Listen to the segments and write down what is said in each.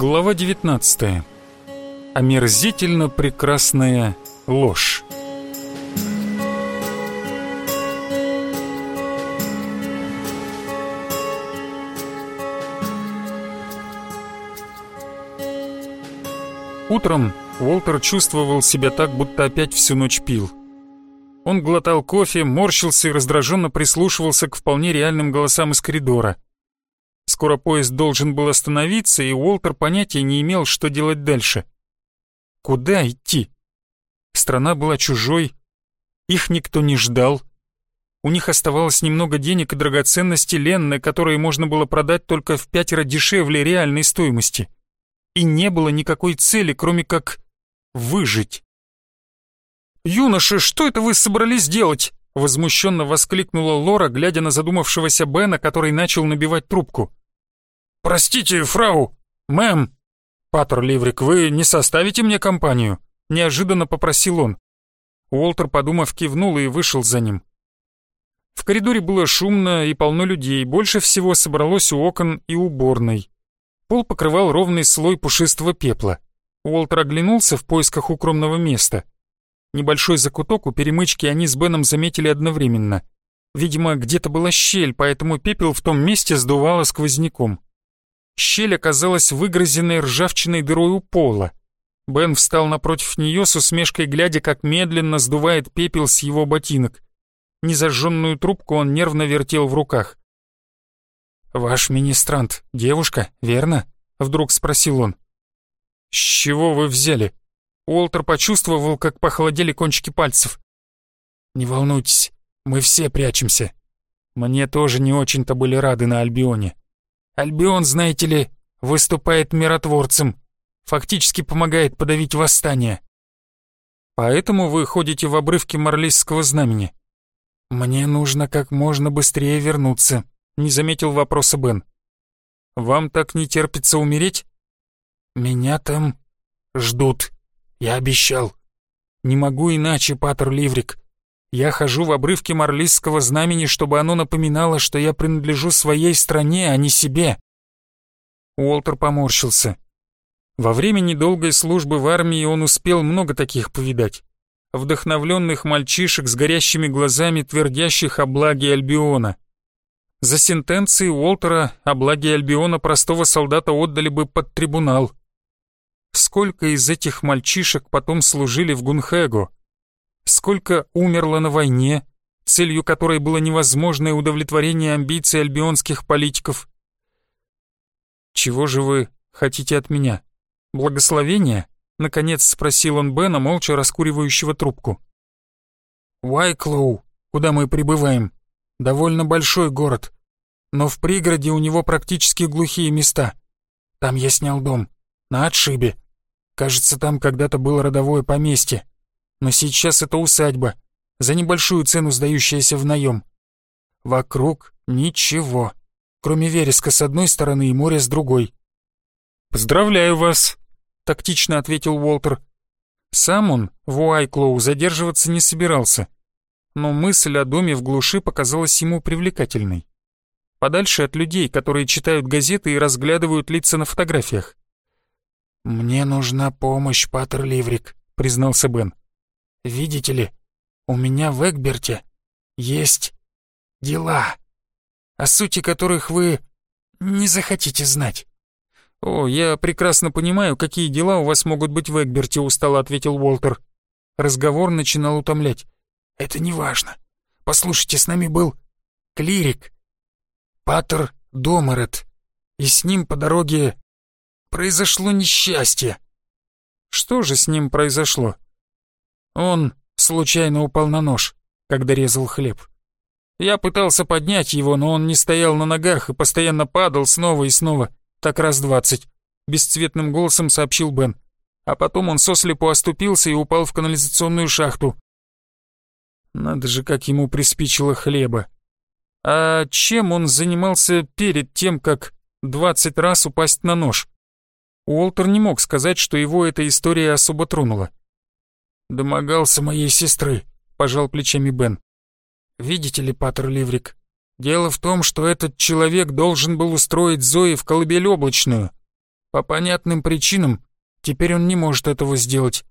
Глава 19. Омерзительно прекрасная ложь. Утром Уолтер чувствовал себя так, будто опять всю ночь пил. Он глотал кофе, морщился и раздраженно прислушивался к вполне реальным голосам из коридора. Скоро поезд должен был остановиться, и Уолтер понятия не имел, что делать дальше. Куда идти? Страна была чужой, их никто не ждал. У них оставалось немного денег и драгоценностей Ленны, которые можно было продать только в пятеро дешевле реальной стоимости. И не было никакой цели, кроме как выжить. «Юноши, что это вы собрались делать?» Возмущенно воскликнула Лора, глядя на задумавшегося Бена, который начал набивать трубку. «Простите, фрау! Мэм!» «Патер Ливрик, вы не составите мне компанию?» Неожиданно попросил он. Уолтер, подумав, кивнул и вышел за ним. В коридоре было шумно и полно людей, больше всего собралось у окон и уборной. Пол покрывал ровный слой пушистого пепла. Уолтер оглянулся в поисках укромного места. Небольшой закуток у перемычки они с Беном заметили одновременно. Видимо, где-то была щель, поэтому пепел в том месте сдувало сквозняком. Щель оказалась выгрызенной ржавчиной дырой у пола. Бен встал напротив нее с усмешкой, глядя, как медленно сдувает пепел с его ботинок. Незажженную трубку он нервно вертел в руках. «Ваш министрант — девушка, верно?» — вдруг спросил он. «С чего вы взяли?» Уолтер почувствовал, как похолодели кончики пальцев. «Не волнуйтесь, мы все прячемся. Мне тоже не очень-то были рады на Альбионе. Альбион, знаете ли, выступает миротворцем, фактически помогает подавить восстание. Поэтому вы ходите в обрывки Марлисского знамени. Мне нужно как можно быстрее вернуться, не заметил вопроса Бен. Вам так не терпится умереть? Меня там ждут. Я обещал. Не могу иначе, Патер Ливрик. Я хожу в обрывке Марлисского знамени, чтобы оно напоминало, что я принадлежу своей стране, а не себе. Уолтер поморщился. Во время недолгой службы в армии он успел много таких повидать. Вдохновленных мальчишек с горящими глазами, твердящих о благе Альбиона. За сентенции Уолтера о благе Альбиона простого солдата отдали бы под трибунал. Сколько из этих мальчишек потом служили в Гунхэго? Сколько умерло на войне, целью которой было невозможное удовлетворение амбиций альбионских политиков. «Чего же вы хотите от меня? Благословения?» — наконец спросил он Бена, молча раскуривающего трубку. «Уайклоу, куда мы прибываем, довольно большой город, но в пригороде у него практически глухие места. Там я снял дом, на отшибе. Кажется, там когда-то было родовое поместье но сейчас это усадьба, за небольшую цену сдающаяся в наем. Вокруг ничего, кроме вереска с одной стороны и моря с другой. «Поздравляю вас», — тактично ответил Уолтер. Сам он в Уайклоу задерживаться не собирался, но мысль о доме в глуши показалась ему привлекательной. Подальше от людей, которые читают газеты и разглядывают лица на фотографиях. «Мне нужна помощь, Паттер Ливрик», — признался Бен. Видите ли, у меня в Эгберте есть дела, о сути которых вы не захотите знать». «О, я прекрасно понимаю, какие дела у вас могут быть в Эгберте», — устало ответил Уолтер. Разговор начинал утомлять. «Это не важно. Послушайте, с нами был клирик, Паттер Домерет, и с ним по дороге произошло несчастье». «Что же с ним произошло?» Он случайно упал на нож, когда резал хлеб. Я пытался поднять его, но он не стоял на ногах и постоянно падал снова и снова, так раз двадцать. Бесцветным голосом сообщил Бен. А потом он сослепу оступился и упал в канализационную шахту. Надо же, как ему приспичило хлеба. А чем он занимался перед тем, как двадцать раз упасть на нож? Уолтер не мог сказать, что его эта история особо тронула. «Домогался моей сестры», — пожал плечами Бен. «Видите ли, Паттер Ливрик, дело в том, что этот человек должен был устроить Зои в колыбель облачную. По По понятным причинам теперь он не может этого сделать.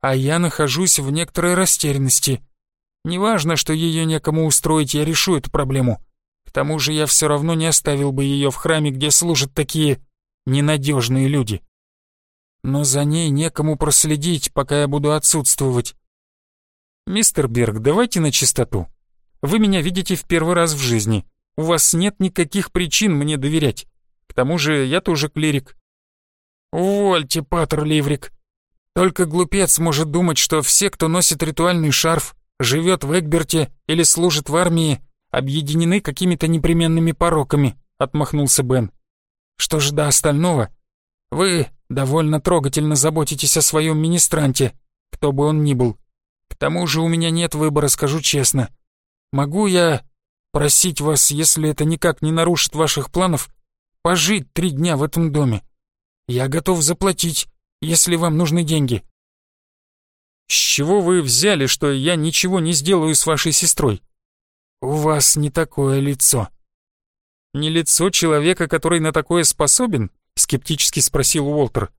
А я нахожусь в некоторой растерянности. Неважно, что ее некому устроить, я решу эту проблему. К тому же я все равно не оставил бы ее в храме, где служат такие ненадежные люди. Но за ней некому проследить, пока я буду отсутствовать. Мистер Берг, давайте на чистоту. Вы меня видите в первый раз в жизни. У вас нет никаких причин мне доверять. К тому же я тоже клирик. Увольте, Паттер Ливрик. Только глупец может думать, что все, кто носит ритуальный шарф, живет в Эгберте или служит в армии, объединены какими-то непременными пороками, отмахнулся Бен. Что же до остального? Вы довольно трогательно заботитесь о своем министранте, кто бы он ни был. К тому же у меня нет выбора, скажу честно. Могу я просить вас, если это никак не нарушит ваших планов, пожить три дня в этом доме? Я готов заплатить, если вам нужны деньги». «С чего вы взяли, что я ничего не сделаю с вашей сестрой?» «У вас не такое лицо». «Не лицо человека, который на такое способен?» — скептически спросил Уолтер.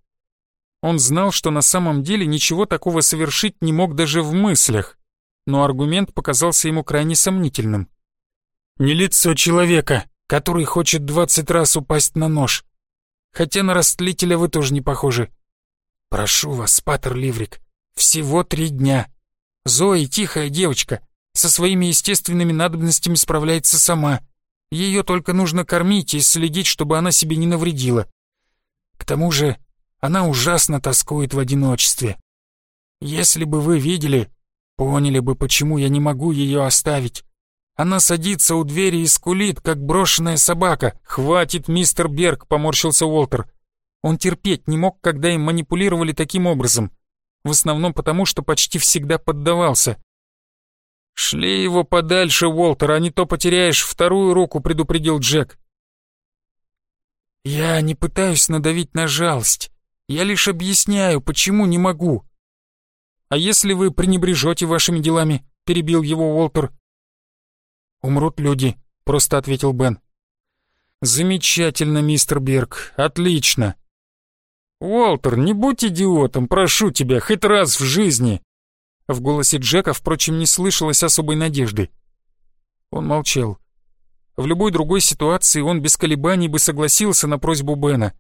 Он знал, что на самом деле ничего такого совершить не мог даже в мыслях, но аргумент показался ему крайне сомнительным. «Не лицо человека, который хочет двадцать раз упасть на нож. Хотя на растлителя вы тоже не похожи. Прошу вас, Паттер Ливрик, всего три дня. Зои тихая девочка, со своими естественными надобностями справляется сама. Ее только нужно кормить и следить, чтобы она себе не навредила. К тому же она ужасно тоскует в одиночестве. Если бы вы видели, поняли бы, почему я не могу ее оставить. Она садится у двери и скулит, как брошенная собака. «Хватит, мистер Берг!» — поморщился Уолтер. Он терпеть не мог, когда им манипулировали таким образом. В основном потому, что почти всегда поддавался. «Шли его подальше, Уолтер, а не то потеряешь вторую руку», — предупредил Джек. «Я не пытаюсь надавить на жалость. Я лишь объясняю, почему не могу». «А если вы пренебрежете вашими делами?» — перебил его Уолтер. «Умрут люди», — просто ответил Бен. «Замечательно, мистер Берг, отлично. «Уолтер, не будь идиотом, прошу тебя, хоть раз в жизни!» В голосе Джека, впрочем, не слышалось особой надежды. Он молчал. В любой другой ситуации он без колебаний бы согласился на просьбу Бена,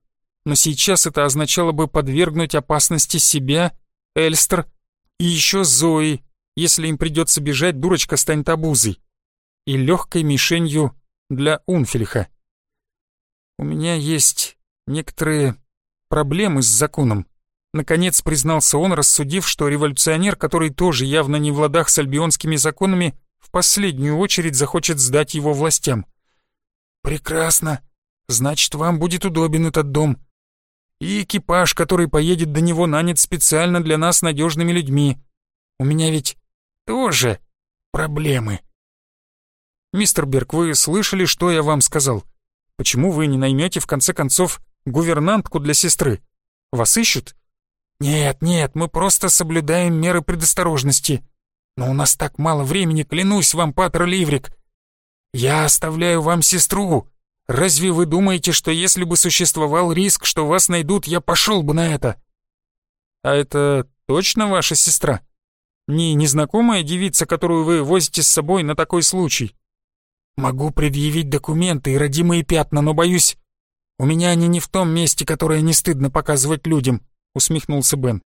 но сейчас это означало бы подвергнуть опасности себя, Эльстер и еще Зои, если им придется бежать, дурочка станет обузой, и легкой мишенью для Унфельха. «У меня есть некоторые проблемы с законом. Наконец признался он, рассудив, что революционер, который тоже явно не в ладах с альбионскими законами, в последнюю очередь захочет сдать его властям. «Прекрасно. Значит, вам будет удобен этот дом. И экипаж, который поедет до него, нанят специально для нас надежными людьми. У меня ведь тоже проблемы». «Мистер Берг, вы слышали, что я вам сказал? Почему вы не наймете, в конце концов, гувернантку для сестры. Вас ищут?» «Нет, нет, мы просто соблюдаем меры предосторожности. Но у нас так мало времени, клянусь вам, Патер Ливрик. Я оставляю вам сестру. Разве вы думаете, что если бы существовал риск, что вас найдут, я пошел бы на это?» «А это точно ваша сестра? Не незнакомая девица, которую вы возите с собой на такой случай?» «Могу предъявить документы и родимые пятна, но, боюсь, «У меня они не в том месте, которое не стыдно показывать людям», — усмехнулся Бен.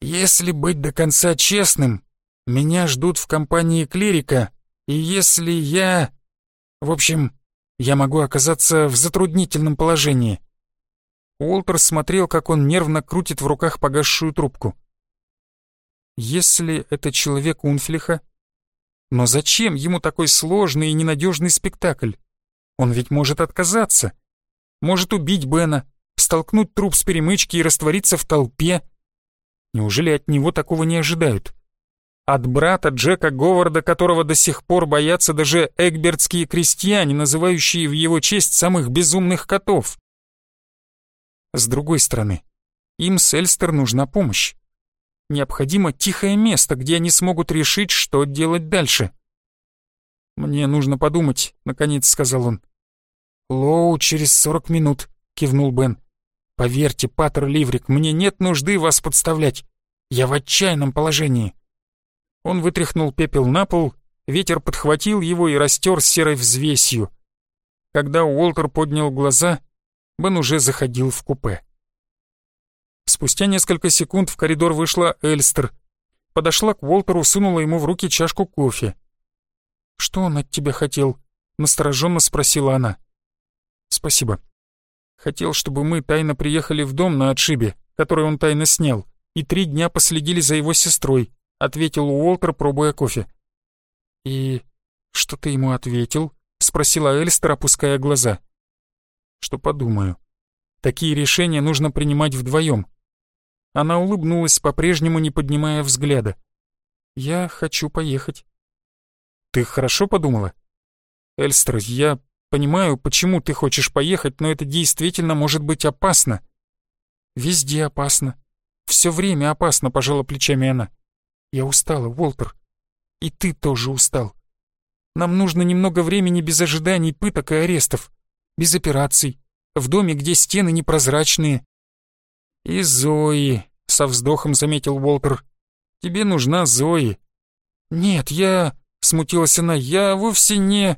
«Если быть до конца честным, меня ждут в компании клирика, и если я... В общем, я могу оказаться в затруднительном положении». Уолтер смотрел, как он нервно крутит в руках погасшую трубку. «Если это человек Унфлиха, но зачем ему такой сложный и ненадежный спектакль? Он ведь может отказаться» может убить Бена, столкнуть труп с перемычки и раствориться в толпе. Неужели от него такого не ожидают? От брата Джека Говарда, которого до сих пор боятся даже эгбертские крестьяне, называющие в его честь самых безумных котов. С другой стороны, им с Эльстер нужна помощь. Необходимо тихое место, где они смогут решить, что делать дальше. «Мне нужно подумать», — наконец сказал он. «Лоу через сорок минут», — кивнул Бен. Поверьте, Паттер Ливрик, мне нет нужды вас подставлять. Я в отчаянном положении». Он вытряхнул пепел на пол, ветер подхватил его и растер серой взвесью. Когда Уолтер поднял глаза, Бен уже заходил в купе. Спустя несколько секунд в коридор вышла Эльстер. Подошла к Уолтеру, сунула ему в руки чашку кофе. «Что он от тебя хотел?» — настороженно спросила она. «Спасибо. Хотел, чтобы мы тайно приехали в дом на отшибе, который он тайно снял, и три дня последили за его сестрой», — ответил Уолтер, пробуя кофе. «И что ты ему ответил?» — спросила Эльстер, опуская глаза. «Что подумаю. Такие решения нужно принимать вдвоем. Она улыбнулась, по-прежнему не поднимая взгляда. «Я хочу поехать». «Ты хорошо подумала?» «Эльстер, я понимаю, почему ты хочешь поехать, но это действительно может быть опасно». «Везде опасно. Все время опасно», — пожала плечами она. «Я устала, Уолтер. И ты тоже устал. Нам нужно немного времени без ожиданий пыток и арестов, без операций, в доме, где стены непрозрачные, «И Зои», — со вздохом заметил Уолтер. «Тебе нужна Зои». «Нет, я...» — смутилась она. «Я вовсе не...»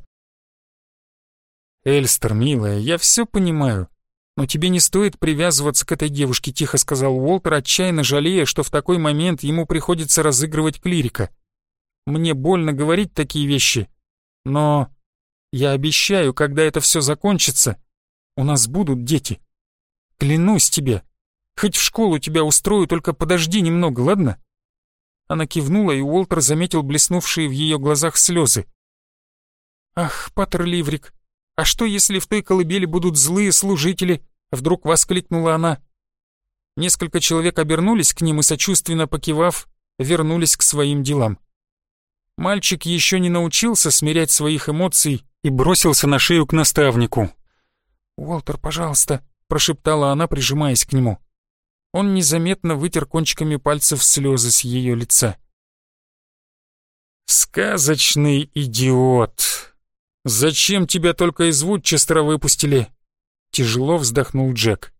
«Эльстер, милая, я все понимаю. Но тебе не стоит привязываться к этой девушке», — тихо сказал Уолтер, отчаянно жалея, что в такой момент ему приходится разыгрывать клирика. «Мне больно говорить такие вещи, но я обещаю, когда это все закончится, у нас будут дети. Клянусь тебе, Хоть в школу тебя устрою, только подожди немного, ладно?» Она кивнула, и Уолтер заметил блеснувшие в ее глазах слезы. «Ах, Паттер Ливрик, а что, если в той колыбели будут злые служители?» Вдруг воскликнула она. Несколько человек обернулись к ним и, сочувственно покивав, вернулись к своим делам. Мальчик еще не научился смирять своих эмоций и бросился на шею к наставнику. «Уолтер, пожалуйста», — прошептала она, прижимаясь к нему. Он незаметно вытер кончиками пальцев слезы с ее лица. «Сказочный идиот! Зачем тебя только из Вудчестера выпустили?» Тяжело вздохнул Джек.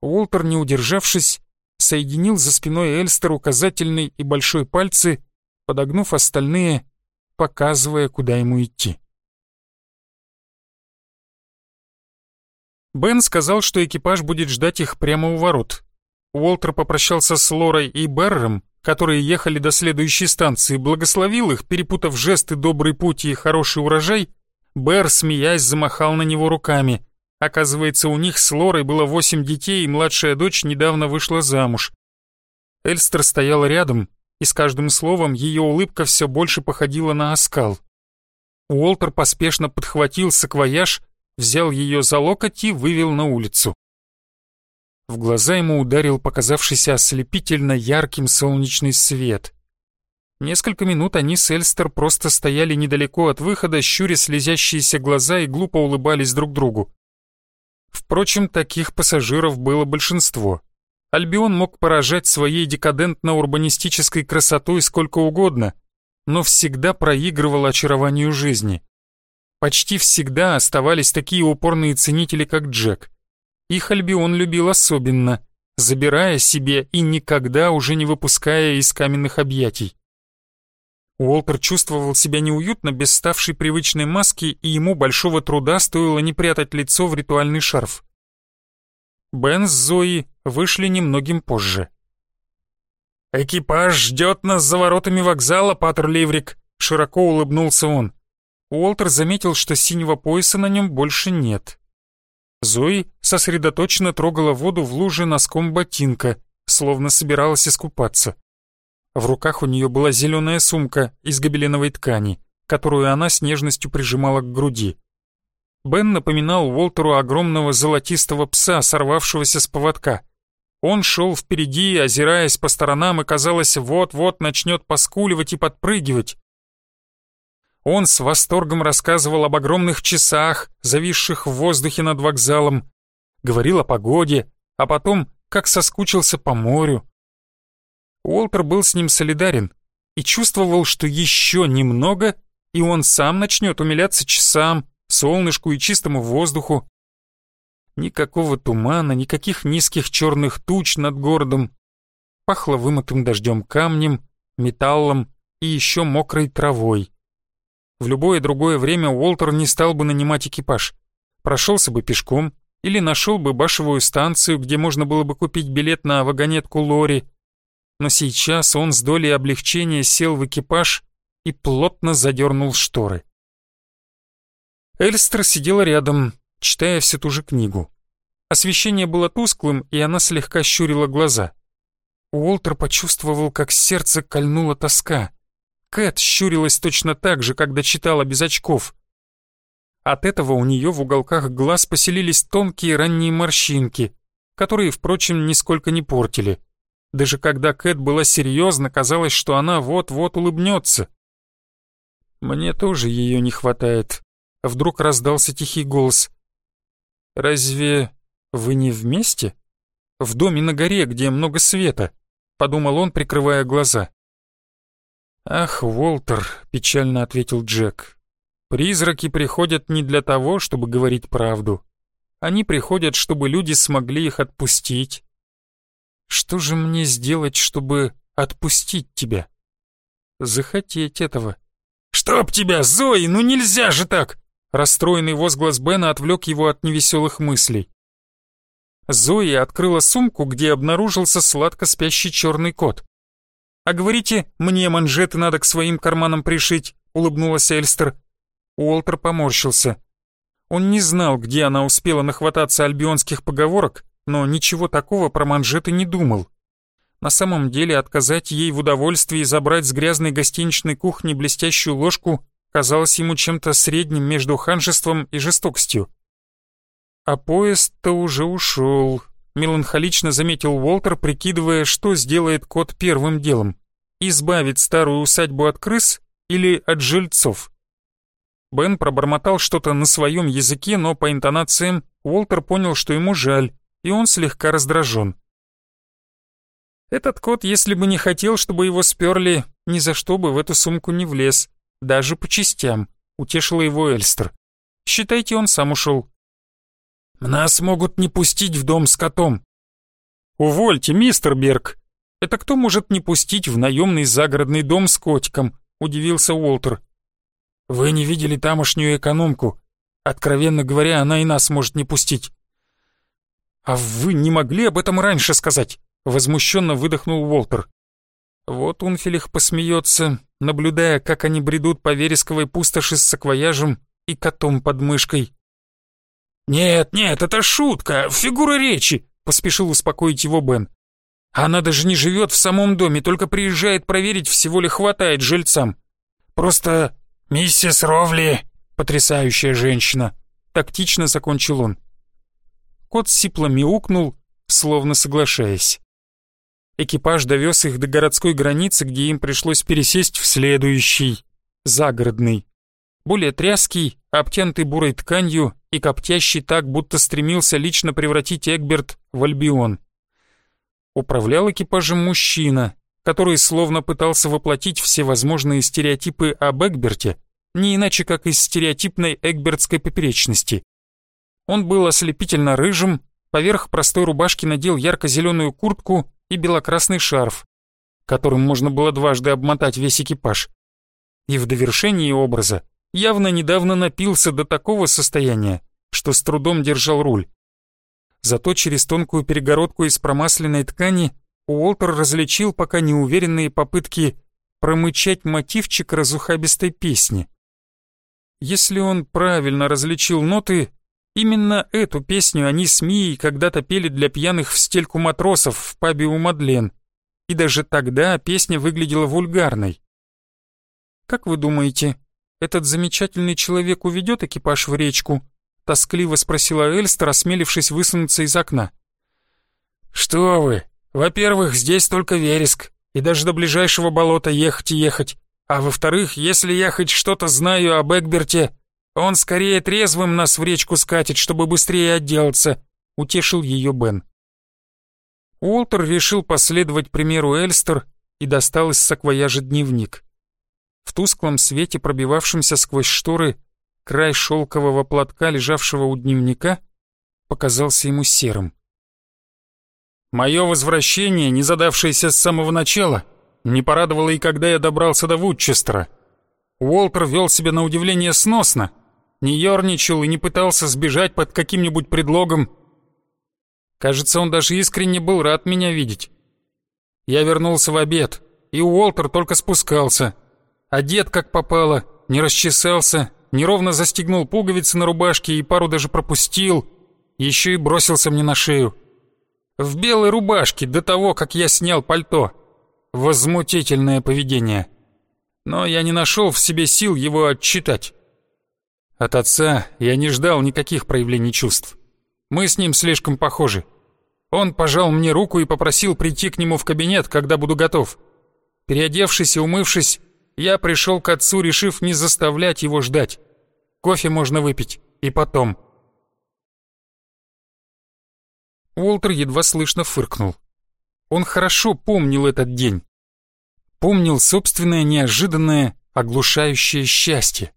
Уолтер, не удержавшись, соединил за спиной Эльстер указательный и большой пальцы, подогнув остальные, показывая, куда ему идти. Бен сказал, что экипаж будет ждать их прямо у ворот. Уолтер попрощался с Лорой и Берром, которые ехали до следующей станции, благословил их, перепутав жесты «добрый путь» и «хороший урожай», Берр, смеясь, замахал на него руками. Оказывается, у них с Лорой было восемь детей, и младшая дочь недавно вышла замуж. Эльстер стояла рядом, и с каждым словом ее улыбка все больше походила на оскал. Уолтер поспешно подхватил саквояж, взял ее за локоть и вывел на улицу. В глаза ему ударил показавшийся ослепительно ярким солнечный свет. Несколько минут они с Эльстер просто стояли недалеко от выхода, щуря слезящиеся глаза и глупо улыбались друг другу. Впрочем, таких пассажиров было большинство. Альбион мог поражать своей декадентно-урбанистической красотой сколько угодно, но всегда проигрывал очарованию жизни. Почти всегда оставались такие упорные ценители, как Джек. Их Альбион любил особенно, забирая себе и никогда уже не выпуская из каменных объятий. Уолтер чувствовал себя неуютно без ставшей привычной маски, и ему большого труда стоило не прятать лицо в ритуальный шарф. Бен с Зои вышли немногим позже. «Экипаж ждет нас за воротами вокзала, Паттер Ливрик», — широко улыбнулся он. Уолтер заметил, что синего пояса на нем больше нет. Зои сосредоточенно трогала воду в луже носком ботинка, словно собиралась искупаться. В руках у нее была зеленая сумка из гобеленовой ткани, которую она с нежностью прижимала к груди. Бен напоминал Уолтеру огромного золотистого пса, сорвавшегося с поводка. Он шел впереди, озираясь по сторонам, и, казалось, вот-вот начнет поскуливать и подпрыгивать. Он с восторгом рассказывал об огромных часах, зависших в воздухе над вокзалом, говорил о погоде, а потом, как соскучился по морю. Уолтер был с ним солидарен и чувствовал, что еще немного, и он сам начнет умиляться часам, солнышку и чистому воздуху. Никакого тумана, никаких низких черных туч над городом. Пахло вымытым дождем камнем, металлом и еще мокрой травой. В любое другое время Уолтер не стал бы нанимать экипаж. Прошелся бы пешком или нашел бы башевую станцию, где можно было бы купить билет на вагонетку Лори. Но сейчас он с долей облегчения сел в экипаж и плотно задернул шторы. Эльстер сидела рядом, читая всю ту же книгу. Освещение было тусклым, и она слегка щурила глаза. Уолтер почувствовал, как сердце кольнула тоска. Кэт щурилась точно так же, когда читала без очков. От этого у нее в уголках глаз поселились тонкие ранние морщинки, которые, впрочем, нисколько не портили. Даже когда Кэт была серьезна, казалось, что она вот-вот улыбнется. «Мне тоже ее не хватает», — вдруг раздался тихий голос. «Разве вы не вместе? В доме на горе, где много света», — подумал он, прикрывая глаза. «Ах, Уолтер», — печально ответил Джек, — «призраки приходят не для того, чтобы говорить правду. Они приходят, чтобы люди смогли их отпустить. Что же мне сделать, чтобы отпустить тебя? Захотеть этого». «Чтоб тебя, Зои, ну нельзя же так!» Расстроенный возглас Бена отвлек его от невеселых мыслей. Зои открыла сумку, где обнаружился сладко спящий черный кот. «А говорите, мне манжеты надо к своим карманам пришить», — улыбнулась Эльстер. Уолтер поморщился. Он не знал, где она успела нахвататься альбионских поговорок, но ничего такого про манжеты не думал. На самом деле отказать ей в удовольствии забрать с грязной гостиничной кухни блестящую ложку казалось ему чем-то средним между ханжеством и жестокостью. А поезд-то уже ушел, меланхолично заметил Уолтер, прикидывая, что сделает кот первым делом. Избавить старую усадьбу от крыс или от жильцов? Бен пробормотал что-то на своем языке, но по интонациям Уолтер понял, что ему жаль, и он слегка раздражен. Этот кот, если бы не хотел, чтобы его сперли, ни за что бы в эту сумку не влез, даже по частям, утешила его Эльстер. Считайте, он сам ушел. Нас могут не пустить в дом с котом. Увольте, мистер Берг. Это кто может не пустить в наемный загородный дом с котиком? Удивился Уолтер. Вы не видели тамошнюю экономку. Откровенно говоря, она и нас может не пустить. А вы не могли об этом раньше сказать? Возмущенно выдохнул Уолтер. Вот Унфилих посмеется, наблюдая, как они бредут по вересковой пустоши с саквояжем и котом под мышкой. «Нет, нет, это шутка, фигура речи», — поспешил успокоить его Бен. «Она даже не живет в самом доме, только приезжает проверить, всего ли хватает жильцам. Просто миссис Ровли, потрясающая женщина», — тактично закончил он. Кот сипло мяукнул, словно соглашаясь. Экипаж довез их до городской границы, где им пришлось пересесть в следующий, загородный более тряский, обтянутый бурой тканью и коптящий так, будто стремился лично превратить Эгберт в Альбион. Управлял экипажем мужчина, который словно пытался воплотить все возможные стереотипы об Эгберте, не иначе как из стереотипной эгбертской поперечности. Он был ослепительно рыжим, поверх простой рубашки надел ярко-зеленую куртку и белокрасный шарф, которым можно было дважды обмотать весь экипаж. И в довершении образа явно недавно напился до такого состояния, что с трудом держал руль. Зато через тонкую перегородку из промасленной ткани Уолтер различил пока неуверенные попытки промычать мотивчик разухабистой песни. Если он правильно различил ноты, именно эту песню они с Мией когда-то пели для пьяных в стельку матросов в пабе у Мадлен, и даже тогда песня выглядела вульгарной. Как вы думаете, этот замечательный человек уведет экипаж в речку?» — тоскливо спросила Эльстер, осмелившись высунуться из окна. «Что вы? Во-первых, здесь только вереск, и даже до ближайшего болота ехать и ехать. А во-вторых, если я хоть что-то знаю об Эгберте, он скорее трезвым нас в речку скатит, чтобы быстрее отделаться», — утешил ее Бен. Уолтер решил последовать примеру Эльстер и достал из саквояжа дневник. В тусклом свете, пробивавшемся сквозь шторы, край шелкового платка, лежавшего у дневника, показался ему серым. Мое возвращение, не задавшееся с самого начала, не порадовало и когда я добрался до Вудчестера. Уолтер вел себя на удивление сносно, не ерничал и не пытался сбежать под каким-нибудь предлогом. Кажется, он даже искренне был рад меня видеть. Я вернулся в обед, и Уолтер только спускался. Одет как попало, не расчесался, неровно застегнул пуговицы на рубашке и пару даже пропустил, еще и бросился мне на шею. В белой рубашке до того, как я снял пальто. Возмутительное поведение. Но я не нашел в себе сил его отчитать. От отца я не ждал никаких проявлений чувств. Мы с ним слишком похожи. Он пожал мне руку и попросил прийти к нему в кабинет, когда буду готов. Переодевшись и умывшись, я пришел к отцу, решив не заставлять его ждать. Кофе можно выпить и потом. Уолтер едва слышно фыркнул. Он хорошо помнил этот день. Помнил собственное неожиданное, оглушающее счастье.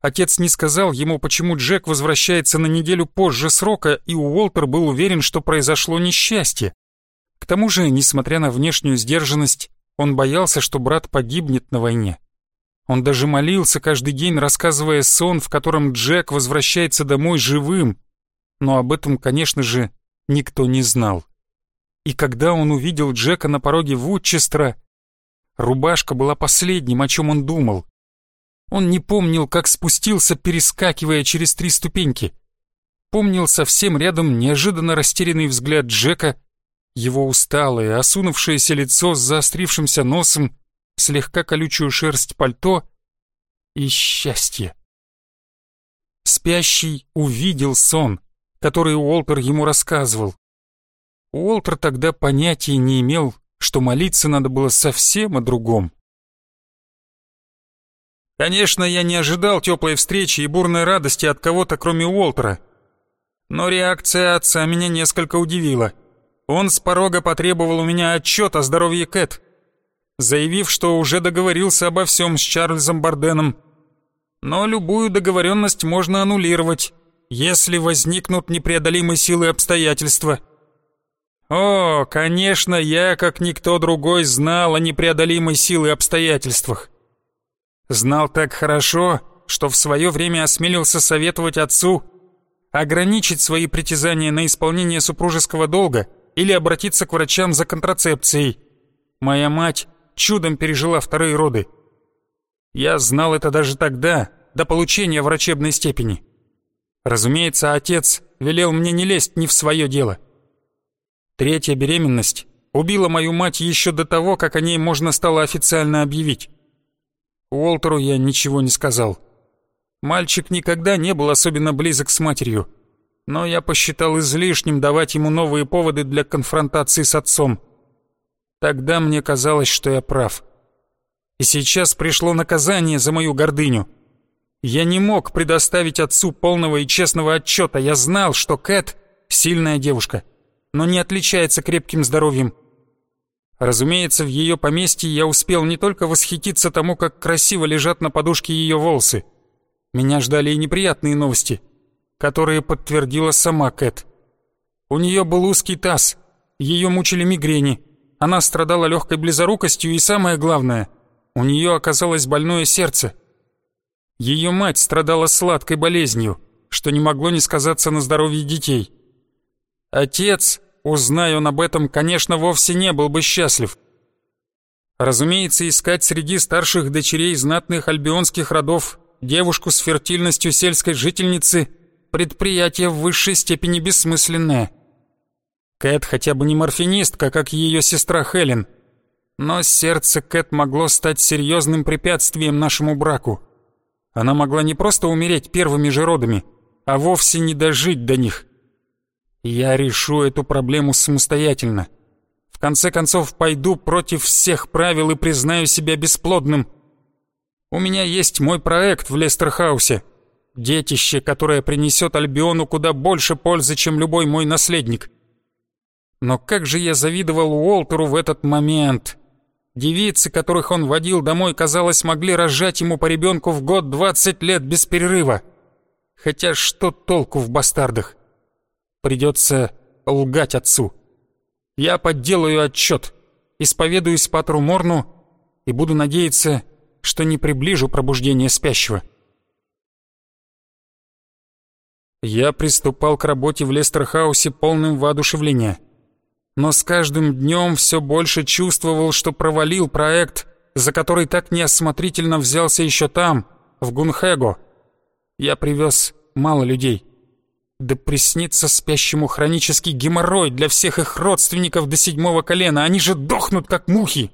Отец не сказал ему, почему Джек возвращается на неделю позже срока, и Уолтер был уверен, что произошло несчастье. К тому же, несмотря на внешнюю сдержанность, он боялся, что брат погибнет на войне. Он даже молился каждый день, рассказывая сон, в котором Джек возвращается домой живым. Но об этом, конечно же, никто не знал. И когда он увидел Джека на пороге Вудчестера, рубашка была последним, о чем он думал. Он не помнил, как спустился, перескакивая через три ступеньки. Помнил совсем рядом неожиданно растерянный взгляд Джека, его усталое, осунувшееся лицо с заострившимся носом, слегка колючую шерсть пальто и счастье. Спящий увидел сон, который Уолтер ему рассказывал. Уолтер тогда понятия не имел, что молиться надо было совсем о другом. Конечно, я не ожидал теплой встречи и бурной радости от кого-то, кроме Уолтера. Но реакция отца меня несколько удивила. Он с порога потребовал у меня отчет о здоровье Кэт, заявив, что уже договорился обо всем с Чарльзом Барденом. Но любую договоренность можно аннулировать, если возникнут непреодолимые силы обстоятельства. О, конечно, я, как никто другой, знал о непреодолимой силы обстоятельствах. Знал так хорошо, что в свое время осмелился советовать отцу ограничить свои притязания на исполнение супружеского долга или обратиться к врачам за контрацепцией. Моя мать чудом пережила вторые роды. Я знал это даже тогда, до получения врачебной степени. Разумеется, отец велел мне не лезть ни в свое дело. Третья беременность убила мою мать еще до того, как о ней можно стало официально объявить. Уолтеру я ничего не сказал. Мальчик никогда не был особенно близок с матерью, но я посчитал излишним давать ему новые поводы для конфронтации с отцом. Тогда мне казалось, что я прав. И сейчас пришло наказание за мою гордыню. Я не мог предоставить отцу полного и честного отчета. Я знал, что Кэт — сильная девушка, но не отличается крепким здоровьем. Разумеется, в ее поместье я успел не только восхититься тому, как красиво лежат на подушке ее волосы. Меня ждали и неприятные новости, которые подтвердила сама Кэт. У нее был узкий таз, ее мучили мигрени, она страдала легкой близорукостью и, самое главное, у нее оказалось больное сердце. Ее мать страдала сладкой болезнью, что не могло не сказаться на здоровье детей. Отец Узнай он об этом, конечно, вовсе не был бы счастлив. Разумеется, искать среди старших дочерей знатных альбионских родов девушку с фертильностью сельской жительницы – предприятие в высшей степени бессмысленное. Кэт хотя бы не морфинистка, как ее сестра Хелен, но сердце Кэт могло стать серьезным препятствием нашему браку. Она могла не просто умереть первыми же родами, а вовсе не дожить до них. Я решу эту проблему самостоятельно. В конце концов, пойду против всех правил и признаю себя бесплодным. У меня есть мой проект в Лестерхаусе. Детище, которое принесет Альбиону куда больше пользы, чем любой мой наследник. Но как же я завидовал Уолтеру в этот момент. Девицы, которых он водил домой, казалось, могли рожать ему по ребенку в год 20 лет без перерыва. Хотя что толку в бастардах? Придется лгать отцу. Я подделаю отчет, исповедуюсь Патру Морну и буду надеяться, что не приближу пробуждение спящего. Я приступал к работе в Лестерхаусе полным воодушевления. Но с каждым днем все больше чувствовал, что провалил проект, за который так неосмотрительно взялся еще там, в Гунхего. Я привез мало людей. Да приснится спящему хронический геморрой для всех их родственников до седьмого колена. Они же дохнут, как мухи.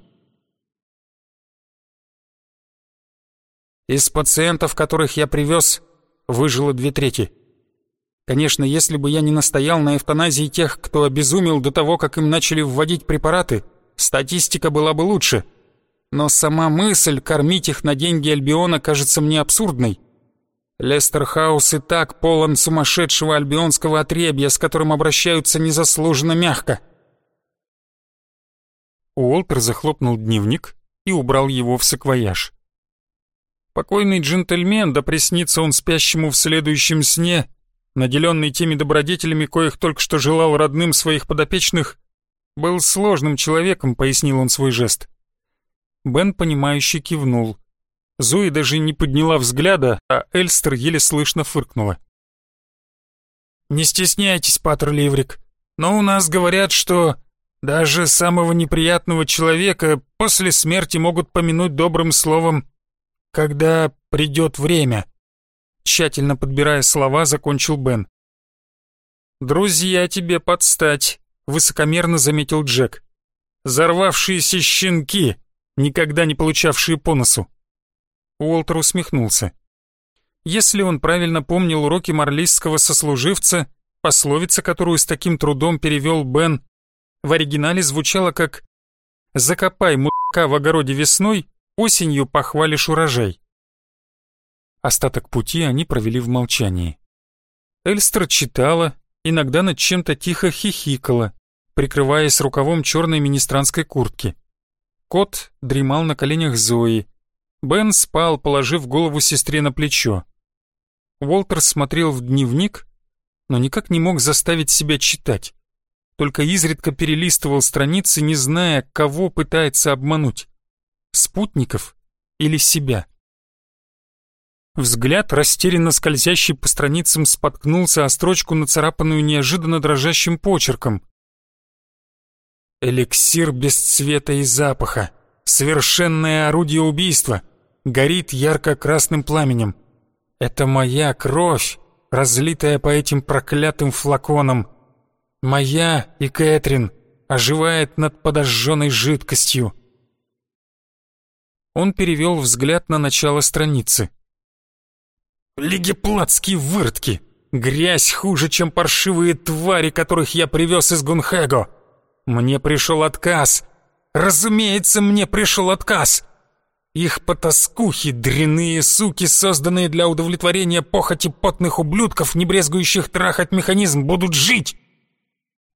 Из пациентов, которых я привез, выжило две трети. Конечно, если бы я не настоял на эвтаназии тех, кто обезумел до того, как им начали вводить препараты, статистика была бы лучше. Но сама мысль кормить их на деньги Альбиона кажется мне абсурдной. Лестерхаус и так полон сумасшедшего альбионского отребья, с которым обращаются незаслуженно мягко. Уолтер захлопнул дневник и убрал его в саквояж. Покойный джентльмен, да приснится он спящему в следующем сне, наделенный теми добродетелями, коих только что желал родным своих подопечных, был сложным человеком, пояснил он свой жест. Бен, понимающе кивнул. Зои даже не подняла взгляда, а Эльстер еле слышно фыркнула. «Не стесняйтесь, Патр Ливрик, но у нас говорят, что даже самого неприятного человека после смерти могут помянуть добрым словом, когда придет время». Тщательно подбирая слова, закончил Бен. «Друзья тебе подстать», — высокомерно заметил Джек. «Зарвавшиеся щенки, никогда не получавшие по носу». Уолтер усмехнулся. Если он правильно помнил уроки марлийского сослуживца, пословица, которую с таким трудом перевел Бен, в оригинале звучала как «Закопай мудака в огороде весной, осенью похвалишь урожай». Остаток пути они провели в молчании. Эльстер читала, иногда над чем-то тихо хихикала, прикрываясь рукавом черной министранской куртки. Кот дремал на коленях Зои, Бен спал, положив голову сестре на плечо. Уолтер смотрел в дневник, но никак не мог заставить себя читать. Только изредка перелистывал страницы, не зная, кого пытается обмануть. Спутников или себя. Взгляд, растерянно скользящий по страницам, споткнулся о строчку, нацарапанную неожиданно дрожащим почерком. «Эликсир без цвета и запаха. Совершенное орудие убийства горит ярко-красным пламенем. Это моя кровь, разлитая по этим проклятым флаконам. Моя и Кэтрин оживает над подожженной жидкостью. Он перевел взгляд на начало страницы. «Лигеплатские выртки! Грязь хуже, чем паршивые твари, которых я привез из Гунхэго! Мне пришел отказ! Разумеется, мне пришел отказ!» Их потаскухи, дряные суки, созданные для удовлетворения похоти потных ублюдков, не брезгующих трахать механизм, будут жить.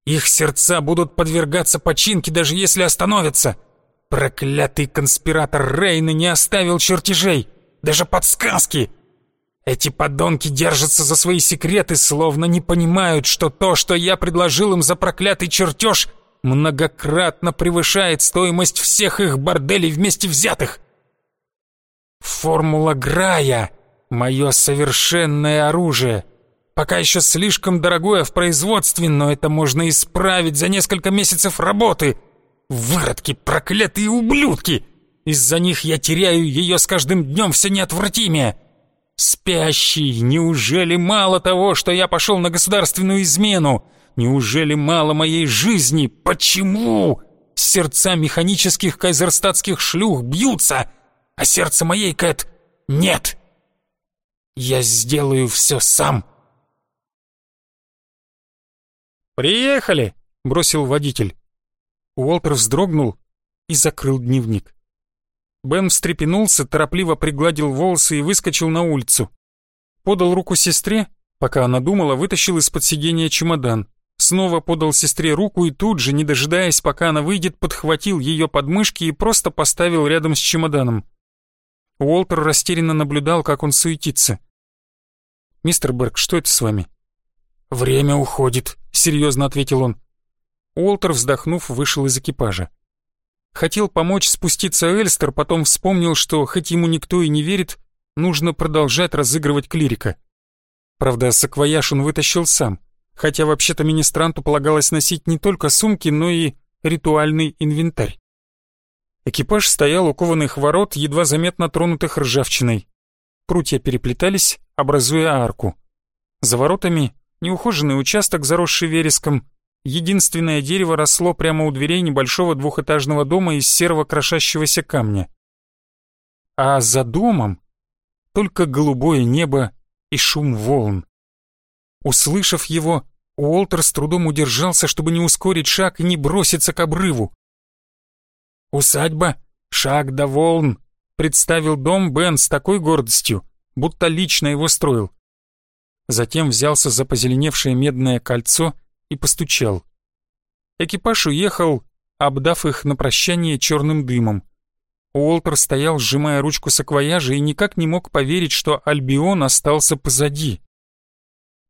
Их сердца будут подвергаться починке, даже если остановятся. Проклятый конспиратор Рейна не оставил чертежей, даже подсказки. Эти подонки держатся за свои секреты, словно не понимают, что то, что я предложил им за проклятый чертеж, многократно превышает стоимость всех их борделей вместе взятых. Формула Грая — мое совершенное оружие. Пока еще слишком дорогое в производстве, но это можно исправить за несколько месяцев работы. Выродки, проклятые ублюдки! Из-за них я теряю ее с каждым днем все неотвратимее. Спящий, неужели мало того, что я пошел на государственную измену? Неужели мало моей жизни? Почему? Сердца механических кайзерстатских шлюх бьются, а сердце моей, Кэт, нет. Я сделаю все сам. «Приехали!» — бросил водитель. Уолтер вздрогнул и закрыл дневник. Бен встрепенулся, торопливо пригладил волосы и выскочил на улицу. Подал руку сестре, пока она думала, вытащил из-под сиденья чемодан. Снова подал сестре руку и тут же, не дожидаясь, пока она выйдет, подхватил ее подмышки и просто поставил рядом с чемоданом. Уолтер растерянно наблюдал, как он суетится. «Мистер Берг, что это с вами?» «Время уходит», — серьезно ответил он. Уолтер, вздохнув, вышел из экипажа. Хотел помочь спуститься Эльстер, потом вспомнил, что, хоть ему никто и не верит, нужно продолжать разыгрывать клирика. Правда, саквояж он вытащил сам, хотя вообще-то министранту полагалось носить не только сумки, но и ритуальный инвентарь. Экипаж стоял у кованых ворот, едва заметно тронутых ржавчиной. Прутья переплетались, образуя арку. За воротами неухоженный участок, заросший вереском. Единственное дерево росло прямо у дверей небольшого двухэтажного дома из серого крошащегося камня. А за домом только голубое небо и шум волн. Услышав его, Уолтер с трудом удержался, чтобы не ускорить шаг и не броситься к обрыву. «Усадьба, шаг до волн», — представил дом Бен с такой гордостью, будто лично его строил. Затем взялся за позеленевшее медное кольцо и постучал. Экипаж уехал, обдав их на прощание черным дымом. Уолтер стоял, сжимая ручку саквояжа, и никак не мог поверить, что Альбион остался позади.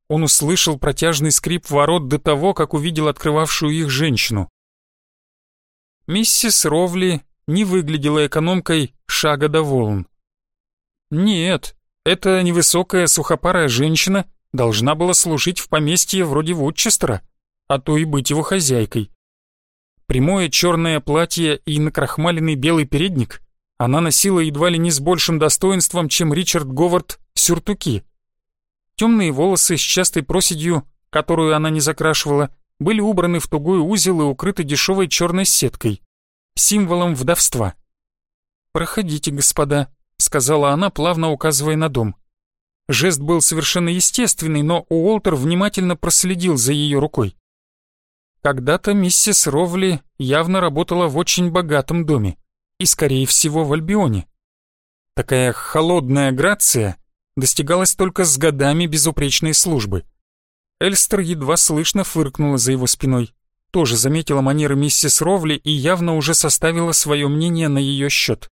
Он услышал протяжный скрип ворот до того, как увидел открывавшую их женщину. Миссис Ровли не выглядела экономкой шага до волн. Нет, эта невысокая сухопарая женщина должна была служить в поместье вроде Вудчестера, а то и быть его хозяйкой. Прямое черное платье и накрахмаленный белый передник она носила едва ли не с большим достоинством, чем Ричард Говард сюртуки. Темные волосы с частой проседью, которую она не закрашивала, были убраны в тугой узел и укрыты дешевой черной сеткой, символом вдовства. «Проходите, господа», — сказала она, плавно указывая на дом. Жест был совершенно естественный, но Уолтер внимательно проследил за ее рукой. Когда-то миссис Ровли явно работала в очень богатом доме, и, скорее всего, в Альбионе. Такая холодная грация достигалась только с годами безупречной службы — Эльстер едва слышно фыркнула за его спиной. Тоже заметила манеры миссис Ровли и явно уже составила свое мнение на ее счет.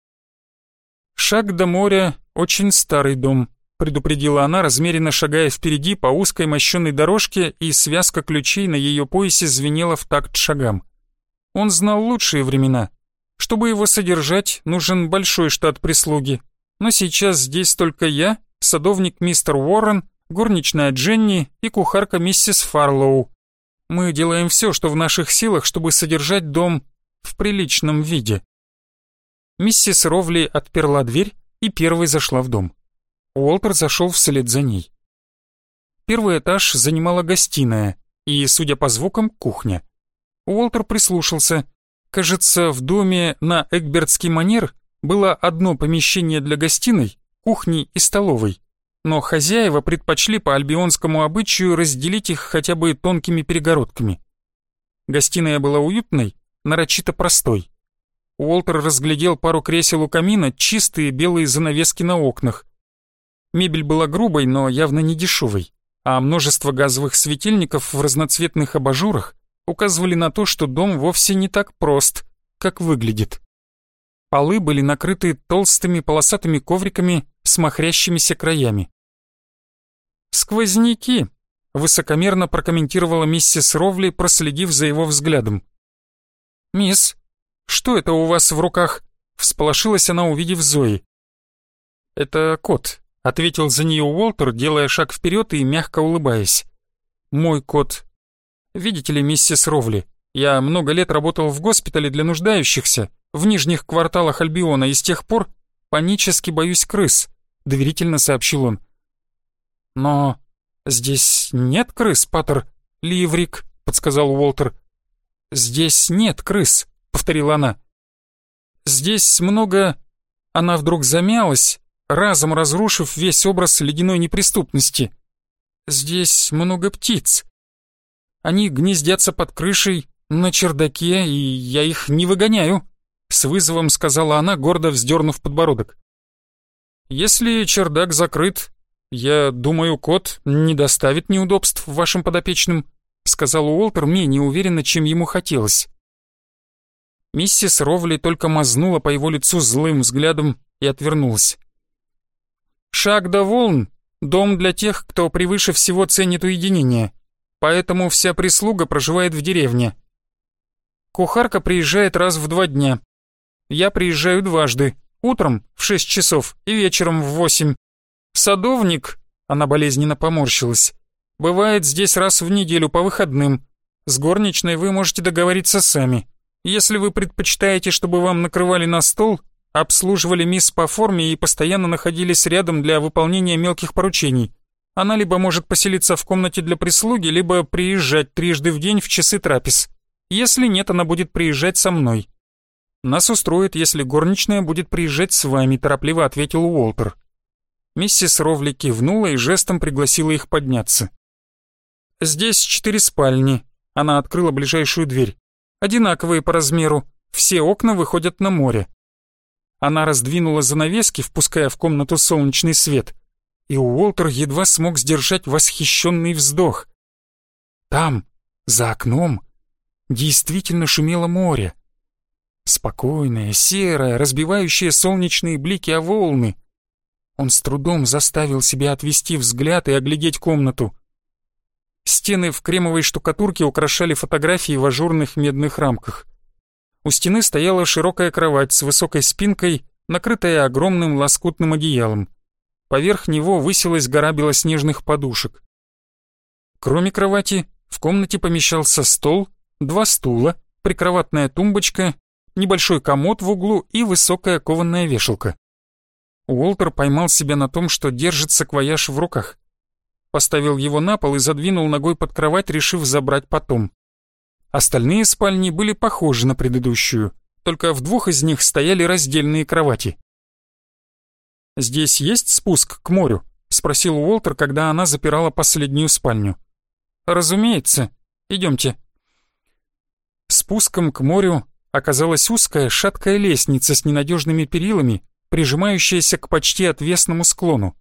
«Шаг до моря — очень старый дом», — предупредила она, размеренно шагая впереди по узкой мощенной дорожке, и связка ключей на ее поясе звенела в такт шагам. Он знал лучшие времена. Чтобы его содержать, нужен большой штат прислуги. Но сейчас здесь только я, садовник мистер Уоррен горничная Дженни и кухарка миссис Фарлоу. Мы делаем все, что в наших силах, чтобы содержать дом в приличном виде. Миссис Ровли отперла дверь и первой зашла в дом. Уолтер зашел вслед за ней. Первый этаж занимала гостиная и, судя по звукам, кухня. Уолтер прислушался. Кажется, в доме на Эгбертский манер было одно помещение для гостиной, кухни и столовой но хозяева предпочли по альбионскому обычаю разделить их хотя бы тонкими перегородками. Гостиная была уютной, нарочито простой. Уолтер разглядел пару кресел у камина, чистые белые занавески на окнах. Мебель была грубой, но явно не дешевой, а множество газовых светильников в разноцветных абажурах указывали на то, что дом вовсе не так прост, как выглядит. Полы были накрыты толстыми полосатыми ковриками с махрящимися краями. «Сквозняки», — высокомерно прокомментировала миссис Ровли, проследив за его взглядом. «Мисс, что это у вас в руках?» — всполошилась она, увидев Зои. «Это кот», — ответил за нее Уолтер, делая шаг вперед и мягко улыбаясь. «Мой кот. Видите ли, миссис Ровли, я много лет работал в госпитале для нуждающихся, в нижних кварталах Альбиона, и с тех пор панически боюсь крыс», — доверительно сообщил он. «Но здесь нет крыс, Паттер Ливрик», — подсказал Уолтер. «Здесь нет крыс», — повторила она. «Здесь много...» Она вдруг замялась, разом разрушив весь образ ледяной неприступности. «Здесь много птиц. Они гнездятся под крышей, на чердаке, и я их не выгоняю», — с вызовом сказала она, гордо вздернув подбородок. «Если чердак закрыт, «Я думаю, кот не доставит неудобств вашим подопечным», сказал Уолтер менее уверенно, чем ему хотелось. Миссис Ровли только мазнула по его лицу злым взглядом и отвернулась. «Шаг до волн — дом для тех, кто превыше всего ценит уединение», Поэтому вся прислуга проживает в деревне. Кухарка приезжает раз в два дня. Я приезжаю дважды, утром в шесть часов и вечером в восемь. Садовник, она болезненно поморщилась, бывает здесь раз в неделю по выходным. С горничной вы можете договориться сами. Если вы предпочитаете, чтобы вам накрывали на стол, обслуживали мисс по форме и постоянно находились рядом для выполнения мелких поручений, она либо может поселиться в комнате для прислуги, либо приезжать трижды в день в часы трапез. Если нет, она будет приезжать со мной. Нас устроит, если горничная будет приезжать с вами, торопливо ответил Уолтер. Миссис Ровли кивнула и жестом пригласила их подняться. Здесь четыре спальни. Она открыла ближайшую дверь. Одинаковые по размеру, все окна выходят на море. Она раздвинула занавески, впуская в комнату солнечный свет и Уолтер едва смог сдержать восхищенный вздох. Там, за окном, действительно шумело море. Спокойное, серое, разбивающее солнечные блики о волны. Он с трудом заставил себя отвести взгляд и оглядеть комнату. Стены в кремовой штукатурке украшали фотографии в ажурных медных рамках. У стены стояла широкая кровать с высокой спинкой, накрытая огромным лоскутным одеялом. Поверх него высилась гора белоснежных подушек. Кроме кровати, в комнате помещался стол, два стула, прикроватная тумбочка, небольшой комод в углу и высокая кованная вешалка. Уолтер поймал себя на том, что держит саквояж в руках. Поставил его на пол и задвинул ногой под кровать, решив забрать потом. Остальные спальни были похожи на предыдущую, только в двух из них стояли раздельные кровати. «Здесь есть спуск к морю?» — спросил Уолтер, когда она запирала последнюю спальню. «Разумеется. Идемте». Спуском к морю оказалась узкая шаткая лестница с ненадежными перилами, прижимающаяся к почти отвесному склону.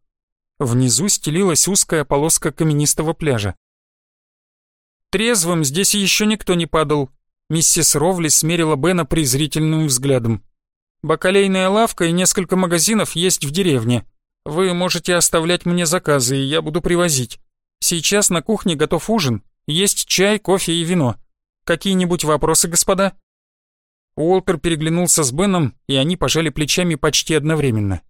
Внизу стелилась узкая полоска каменистого пляжа. «Трезвым здесь еще никто не падал», — миссис Ровли смерила Бена презрительным взглядом. Бакалейная лавка и несколько магазинов есть в деревне. Вы можете оставлять мне заказы, и я буду привозить. Сейчас на кухне готов ужин, есть чай, кофе и вино. Какие-нибудь вопросы, господа?» Уолтер переглянулся с Беном, и они пожали плечами почти одновременно.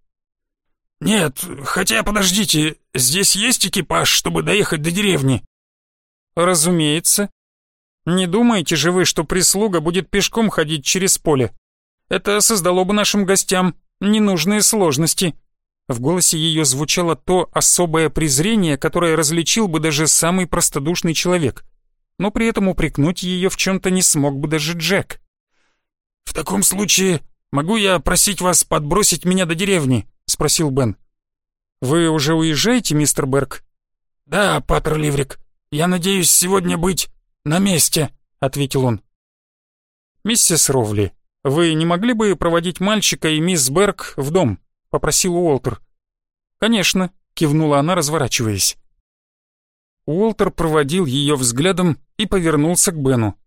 «Нет, хотя подождите, здесь есть экипаж, чтобы доехать до деревни?» «Разумеется. Не думаете же вы, что прислуга будет пешком ходить через поле?» Это создало бы нашим гостям ненужные сложности». В голосе ее звучало то особое презрение, которое различил бы даже самый простодушный человек. Но при этом упрекнуть ее в чем-то не смог бы даже Джек. «В таком случае могу я просить вас подбросить меня до деревни?» — спросил Бен. «Вы уже уезжаете, мистер Берг?» «Да, Паттер Ливрик. Я надеюсь сегодня быть на месте», — ответил он. «Миссис Ровли, «Вы не могли бы проводить мальчика и мисс Берг в дом?» — попросил Уолтер. «Конечно», — кивнула она, разворачиваясь. Уолтер проводил ее взглядом и повернулся к Бену.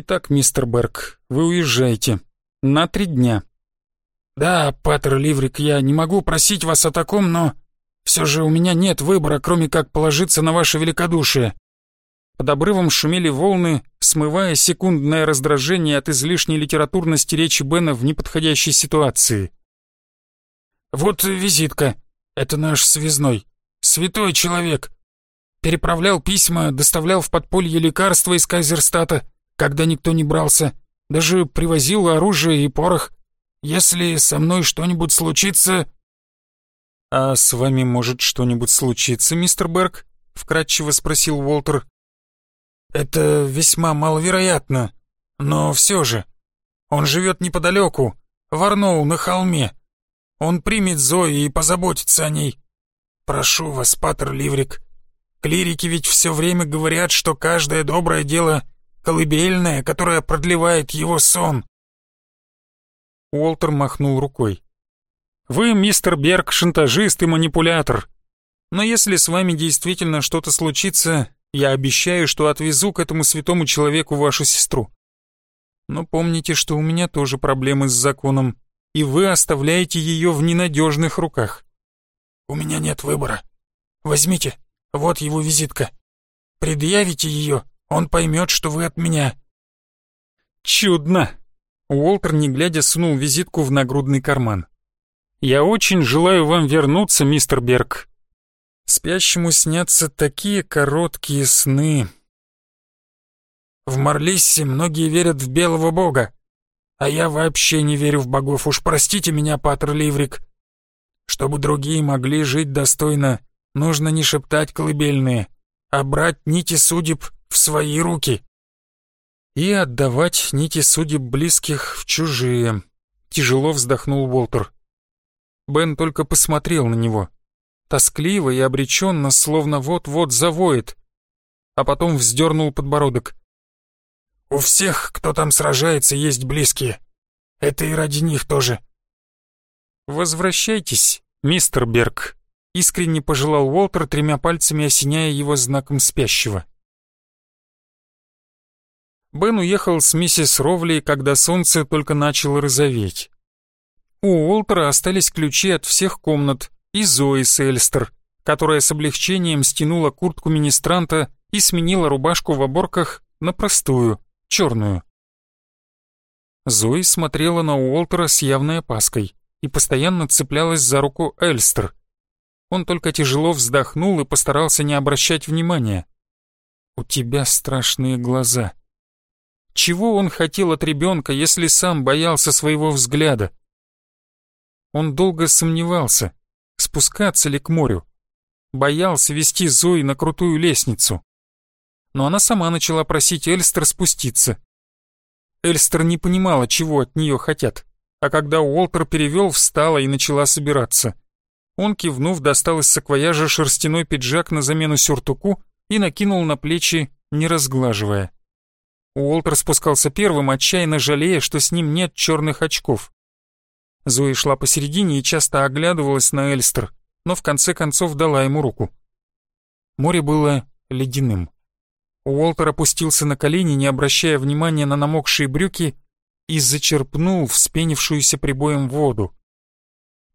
«Итак, мистер Берг, вы уезжаете. На три дня». «Да, Паттер Ливрик, я не могу просить вас о таком, но все же у меня нет выбора, кроме как положиться на ваше великодушие. Под обрывом шумели волны, смывая секундное раздражение от излишней литературности речи Бена в неподходящей ситуации. «Вот визитка. Это наш связной. Святой человек. Переправлял письма, доставлял в подполье лекарства из Кайзерстата, когда никто не брался. Даже привозил оружие и порох. Если со мной что-нибудь случится...» «А с вами может что-нибудь случиться, мистер Берг?» — вкратчиво спросил Уолтер. Это весьма маловероятно, но все же. Он живет неподалеку, в Арноу на холме. Он примет Зои и позаботится о ней. Прошу вас, Паттер Ливрик. Клирики ведь все время говорят, что каждое доброе дело колыбельное, которое продлевает его сон. Уолтер махнул рукой. «Вы, мистер Берг, шантажист и манипулятор. Но если с вами действительно что-то случится, я обещаю, что отвезу к этому святому человеку вашу сестру. Но помните, что у меня тоже проблемы с законом, и вы оставляете ее в ненадежных руках. У меня нет выбора. Возьмите, вот его визитка. Предъявите ее, он поймет, что вы от меня». «Чудно!» Уолтер, не глядя, сунул визитку в нагрудный карман. «Я очень желаю вам вернуться, мистер Берг». Спящему снятся такие короткие сны. В Марлиссе многие верят в белого бога, а я вообще не верю в богов, уж простите меня, Патер Ливрик. Чтобы другие могли жить достойно, нужно не шептать колыбельные, а брать нити судеб в свои руки и отдавать нити судеб близких в чужие. Тяжело вздохнул Уолтер. Бен только посмотрел на него. Тоскливо и обреченно, словно вот-вот завоет. А потом вздернул подбородок. «У всех, кто там сражается, есть близкие. Это и ради них тоже». «Возвращайтесь, мистер Берг», — искренне пожелал Уолтер, тремя пальцами осеняя его знаком спящего. Бен уехал с миссис Ровли, когда солнце только начало розоветь. У Уолтера остались ключи от всех комнат и Зои Сельстер, которая с облегчением стянула куртку министранта и сменила рубашку в оборках на простую, черную. Зои смотрела на Уолтера с явной опаской и постоянно цеплялась за руку Эльстер. Он только тяжело вздохнул и постарался не обращать внимания. «У тебя страшные глаза», чего он хотел от ребенка, если сам боялся своего взгляда? Он долго сомневался, спускаться ли к морю. Боялся вести Зои на крутую лестницу. Но она сама начала просить Эльстер спуститься. Эльстер не понимала, чего от нее хотят, а когда Уолтер перевел, встала и начала собираться. Он, кивнув, достал из саквояжа шерстяной пиджак на замену сюртуку и накинул на плечи, не разглаживая. Уолтер спускался первым, отчаянно жалея, что с ним нет черных очков. Зои шла посередине и часто оглядывалась на Эльстер, но в конце концов дала ему руку. Море было ледяным. Уолтер опустился на колени, не обращая внимания на намокшие брюки, и зачерпнул вспенившуюся прибоем воду.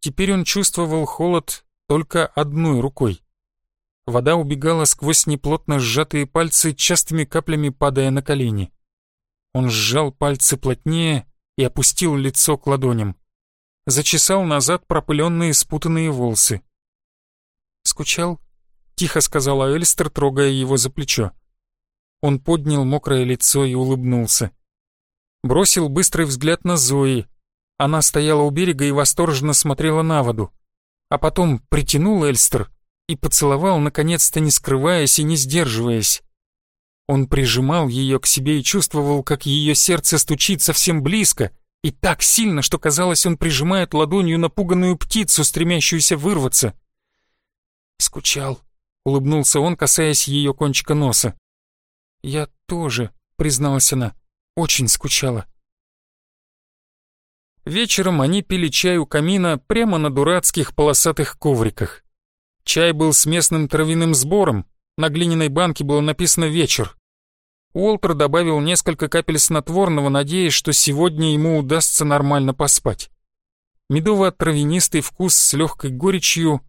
Теперь он чувствовал холод только одной рукой. Вода убегала сквозь неплотно сжатые пальцы, частыми каплями падая на колени. Он сжал пальцы плотнее и опустил лицо к ладоням. Зачесал назад пропыленные спутанные волосы. «Скучал?» — тихо сказала Эльстер, трогая его за плечо. Он поднял мокрое лицо и улыбнулся. Бросил быстрый взгляд на Зои. Она стояла у берега и восторженно смотрела на воду. А потом притянул Эльстер и поцеловал, наконец-то не скрываясь и не сдерживаясь. Он прижимал ее к себе и чувствовал, как ее сердце стучит совсем близко, и так сильно, что казалось, он прижимает ладонью напуганную птицу, стремящуюся вырваться. «Скучал», — улыбнулся он, касаясь ее кончика носа. «Я тоже», — призналась она, — «очень скучала». Вечером они пили чай у камина прямо на дурацких полосатых ковриках. Чай был с местным травяным сбором, на глиняной банке было написано «Вечер». Уолтер добавил несколько капель снотворного, надеясь, что сегодня ему удастся нормально поспать. Медово-травянистый вкус с легкой горечью,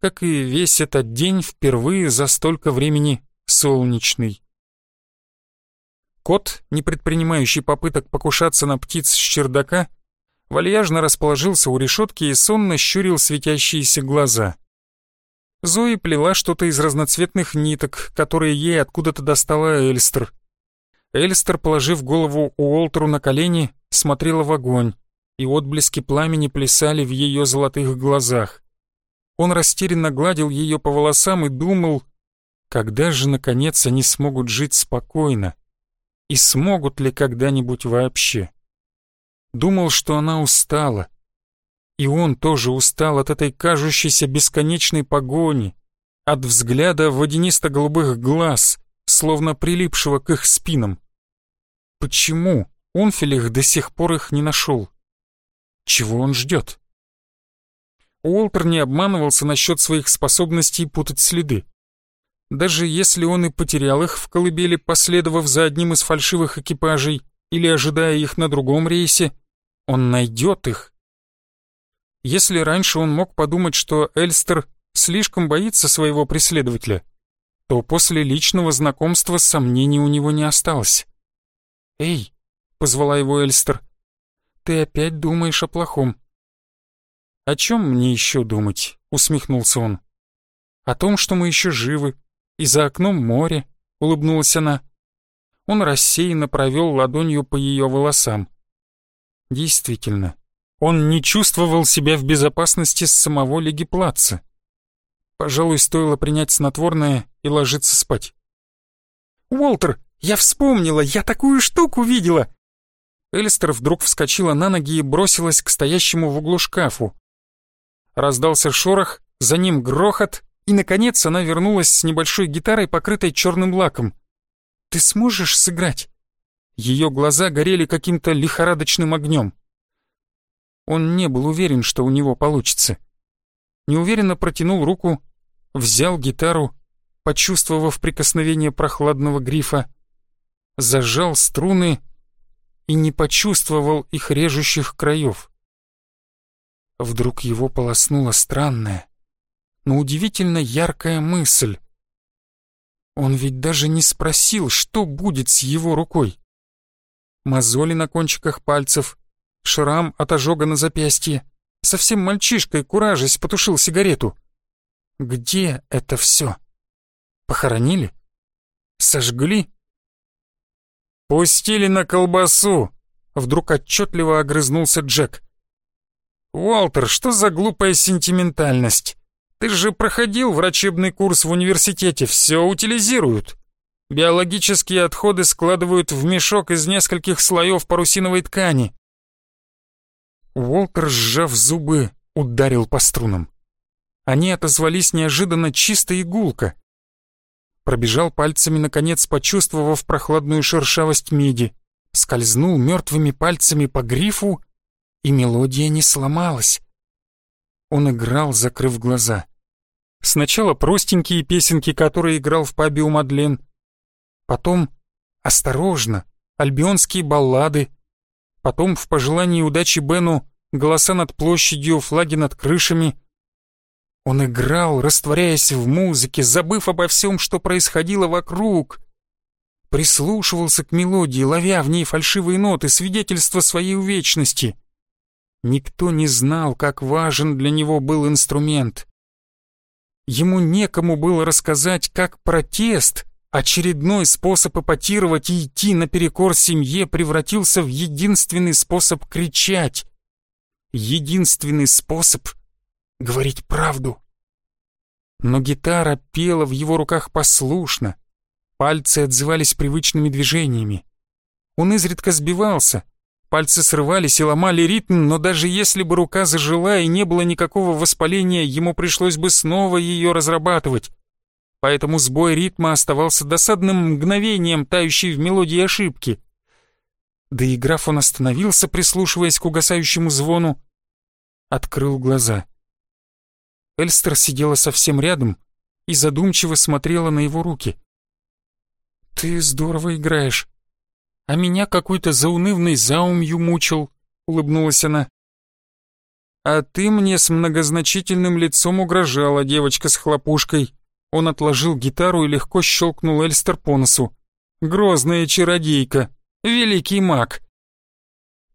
как и весь этот день впервые за столько времени солнечный. Кот, не предпринимающий попыток покушаться на птиц с чердака, вальяжно расположился у решетки и сонно щурил светящиеся глаза. Зои плела что-то из разноцветных ниток, которые ей откуда-то достала Эльстер. Эльстер, положив голову Уолтеру на колени, смотрела в огонь, и отблески пламени плясали в ее золотых глазах. Он растерянно гладил ее по волосам и думал, когда же, наконец, они смогут жить спокойно? И смогут ли когда-нибудь вообще? Думал, что она устала, и он тоже устал от этой кажущейся бесконечной погони, от взгляда водянисто-голубых глаз, словно прилипшего к их спинам. Почему Унфилих до сих пор их не нашел? Чего он ждет? Уолтер не обманывался насчет своих способностей путать следы. Даже если он и потерял их в колыбели, последовав за одним из фальшивых экипажей или ожидая их на другом рейсе, он найдет их если раньше он мог подумать, что Эльстер слишком боится своего преследователя, то после личного знакомства сомнений у него не осталось. «Эй!» — позвала его Эльстер. «Ты опять думаешь о плохом». «О чем мне еще думать?» — усмехнулся он. «О том, что мы еще живы, и за окном море», — улыбнулась она. Он рассеянно провел ладонью по ее волосам. Действительно, он не чувствовал себя в безопасности с самого Легиплаца. Пожалуй, стоило принять снотворное и ложиться спать. «Уолтер, я вспомнила, я такую штуку видела!» Эльстер вдруг вскочила на ноги и бросилась к стоящему в углу шкафу. Раздался шорох, за ним грохот, и, наконец, она вернулась с небольшой гитарой, покрытой черным лаком. «Ты сможешь сыграть?» Ее глаза горели каким-то лихорадочным огнем. Он не был уверен, что у него получится. Неуверенно протянул руку взял гитару, почувствовав прикосновение прохладного грифа, зажал струны и не почувствовал их режущих краев. Вдруг его полоснула странная, но удивительно яркая мысль. Он ведь даже не спросил, что будет с его рукой. Мозоли на кончиках пальцев, шрам от ожога на запястье. Совсем мальчишкой, куражась, потушил сигарету — где это все? Похоронили? Сожгли? Пустили на колбасу! Вдруг отчетливо огрызнулся Джек. «Уолтер, что за глупая сентиментальность? Ты же проходил врачебный курс в университете, все утилизируют. Биологические отходы складывают в мешок из нескольких слоев парусиновой ткани». Уолтер, сжав зубы, ударил по струнам. Они отозвались неожиданно чисто и гулко. Пробежал пальцами, наконец, почувствовав прохладную шершавость меди. Скользнул мертвыми пальцами по грифу, и мелодия не сломалась. Он играл, закрыв глаза. Сначала простенькие песенки, которые играл в пабе у Мадлен. Потом, осторожно, альбионские баллады. Потом, в пожелании удачи Бену, голоса над площадью, флаги над крышами — он играл, растворяясь в музыке, забыв обо всем, что происходило вокруг. Прислушивался к мелодии, ловя в ней фальшивые ноты, свидетельства своей увечности. Никто не знал, как важен для него был инструмент. Ему некому было рассказать, как протест, очередной способ эпатировать и идти наперекор семье, превратился в единственный способ кричать. Единственный способ — говорить правду. Но гитара пела в его руках послушно, пальцы отзывались привычными движениями. Он изредка сбивался, пальцы срывались и ломали ритм, но даже если бы рука зажила и не было никакого воспаления, ему пришлось бы снова ее разрабатывать. Поэтому сбой ритма оставался досадным мгновением, тающей в мелодии ошибки. Доиграв, он остановился, прислушиваясь к угасающему звону, открыл глаза — Эльстер сидела совсем рядом и задумчиво смотрела на его руки. «Ты здорово играешь. А меня какой-то заунывный заумью мучил», — улыбнулась она. «А ты мне с многозначительным лицом угрожала, девочка с хлопушкой». Он отложил гитару и легко щелкнул Эльстер по носу. «Грозная чародейка, великий маг».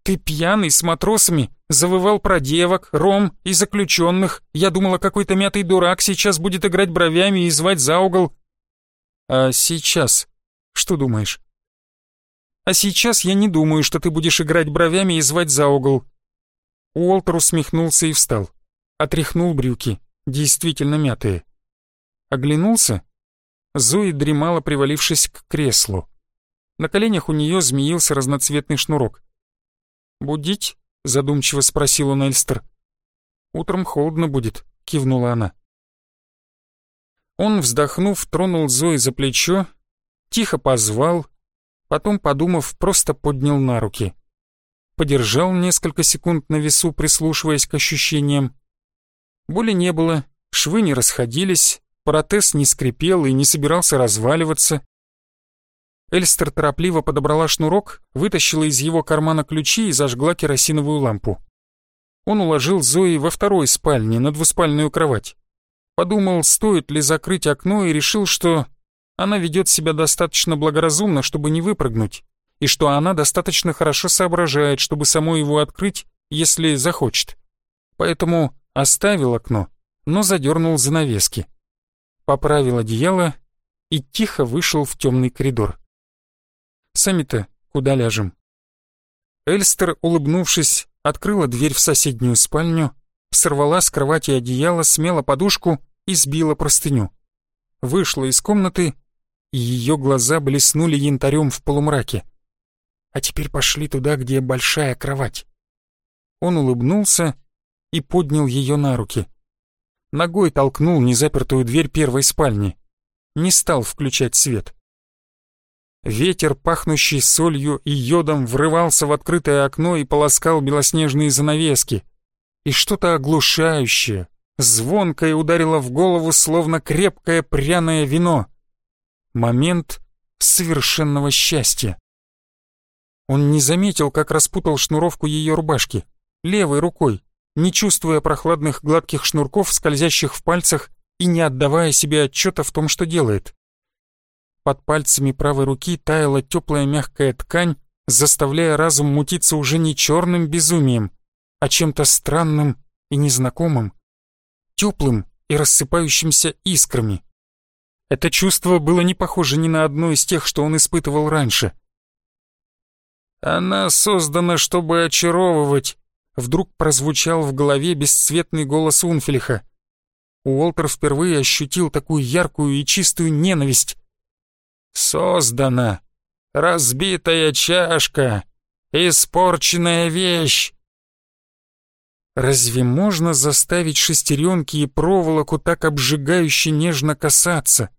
«Ты пьяный, с матросами, завывал про девок, ром и заключенных. Я думала, какой-то мятый дурак сейчас будет играть бровями и звать за угол». «А сейчас? Что думаешь?» «А сейчас я не думаю, что ты будешь играть бровями и звать за угол». Уолтер усмехнулся и встал. Отряхнул брюки, действительно мятые. Оглянулся. Зои дремала, привалившись к креслу. На коленях у нее змеился разноцветный шнурок. «Будить?» — задумчиво спросил он Эльстер. «Утром холодно будет», — кивнула она. Он, вздохнув, тронул Зои за плечо, тихо позвал, потом, подумав, просто поднял на руки. Подержал несколько секунд на весу, прислушиваясь к ощущениям. Боли не было, швы не расходились, протез не скрипел и не собирался разваливаться. Эльстер торопливо подобрала шнурок, вытащила из его кармана ключи и зажгла керосиновую лампу. Он уложил Зои во второй спальне на двуспальную кровать. Подумал, стоит ли закрыть окно и решил, что она ведет себя достаточно благоразумно, чтобы не выпрыгнуть, и что она достаточно хорошо соображает, чтобы самой его открыть, если захочет. Поэтому оставил окно, но задернул занавески. Поправил одеяло и тихо вышел в темный коридор. Сами-то куда ляжем? Эльстер, улыбнувшись, открыла дверь в соседнюю спальню, сорвала с кровати одеяло, смела подушку и сбила простыню. Вышла из комнаты, и ее глаза блеснули янтарем в полумраке. А теперь пошли туда, где большая кровать. Он улыбнулся и поднял ее на руки. Ногой толкнул незапертую дверь первой спальни. Не стал включать свет. Ветер, пахнущий солью и йодом, врывался в открытое окно и полоскал белоснежные занавески. И что-то оглушающее, звонкое ударило в голову, словно крепкое пряное вино. Момент совершенного счастья. Он не заметил, как распутал шнуровку ее рубашки, левой рукой, не чувствуя прохладных гладких шнурков, скользящих в пальцах и не отдавая себе отчета в том, что делает. Под пальцами правой руки таяла теплая мягкая ткань, заставляя разум мутиться уже не черным безумием, а чем-то странным и незнакомым, теплым и рассыпающимся искрами. Это чувство было не похоже ни на одно из тех, что он испытывал раньше. «Она создана, чтобы очаровывать», — вдруг прозвучал в голове бесцветный голос Унфелиха. Уолтер впервые ощутил такую яркую и чистую ненависть, Создана. Разбитая чашка. Испорченная вещь. Разве можно заставить шестеренки и проволоку так обжигающе нежно касаться?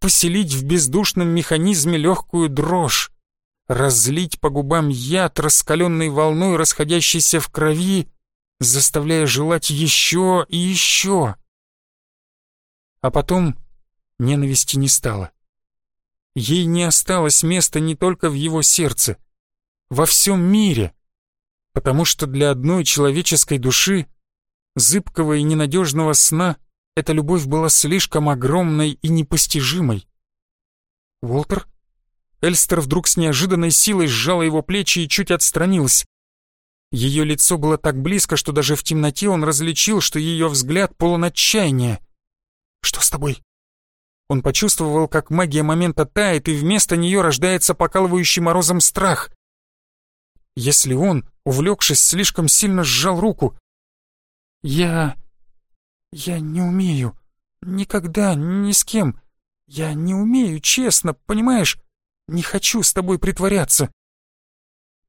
Поселить в бездушном механизме легкую дрожь? Разлить по губам яд, раскаленной волной, расходящейся в крови, заставляя желать еще и еще? А потом ненависти не стало. Ей не осталось места не только в его сердце, во всем мире, потому что для одной человеческой души, зыбкого и ненадежного сна, эта любовь была слишком огромной и непостижимой. «Уолтер?» Эльстер вдруг с неожиданной силой сжала его плечи и чуть отстранилась. Ее лицо было так близко, что даже в темноте он различил, что ее взгляд полон отчаяния. «Что с тобой?» Он почувствовал, как магия момента тает, и вместо нее рождается покалывающий морозом страх. Если он, увлекшись, слишком сильно сжал руку... «Я... я не умею. Никогда, ни с кем. Я не умею, честно, понимаешь? Не хочу с тобой притворяться».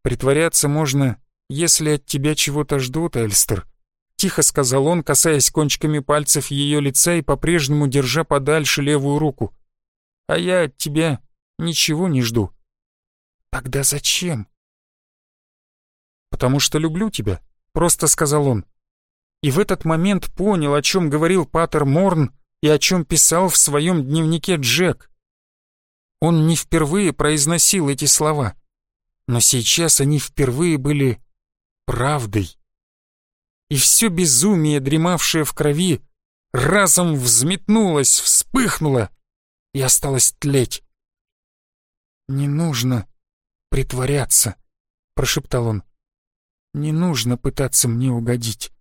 «Притворяться можно, если от тебя чего-то ждут, Эльстер», Тихо сказал он, касаясь кончиками пальцев ее лица и по-прежнему держа подальше левую руку. «А я от тебя ничего не жду». «Тогда зачем?» «Потому что люблю тебя», — просто сказал он. И в этот момент понял, о чем говорил Паттер Морн и о чем писал в своем дневнике Джек. Он не впервые произносил эти слова, но сейчас они впервые были правдой и все безумие, дремавшее в крови, разом взметнулось, вспыхнуло и осталось тлеть. «Не нужно притворяться», — прошептал он. «Не нужно пытаться мне угодить.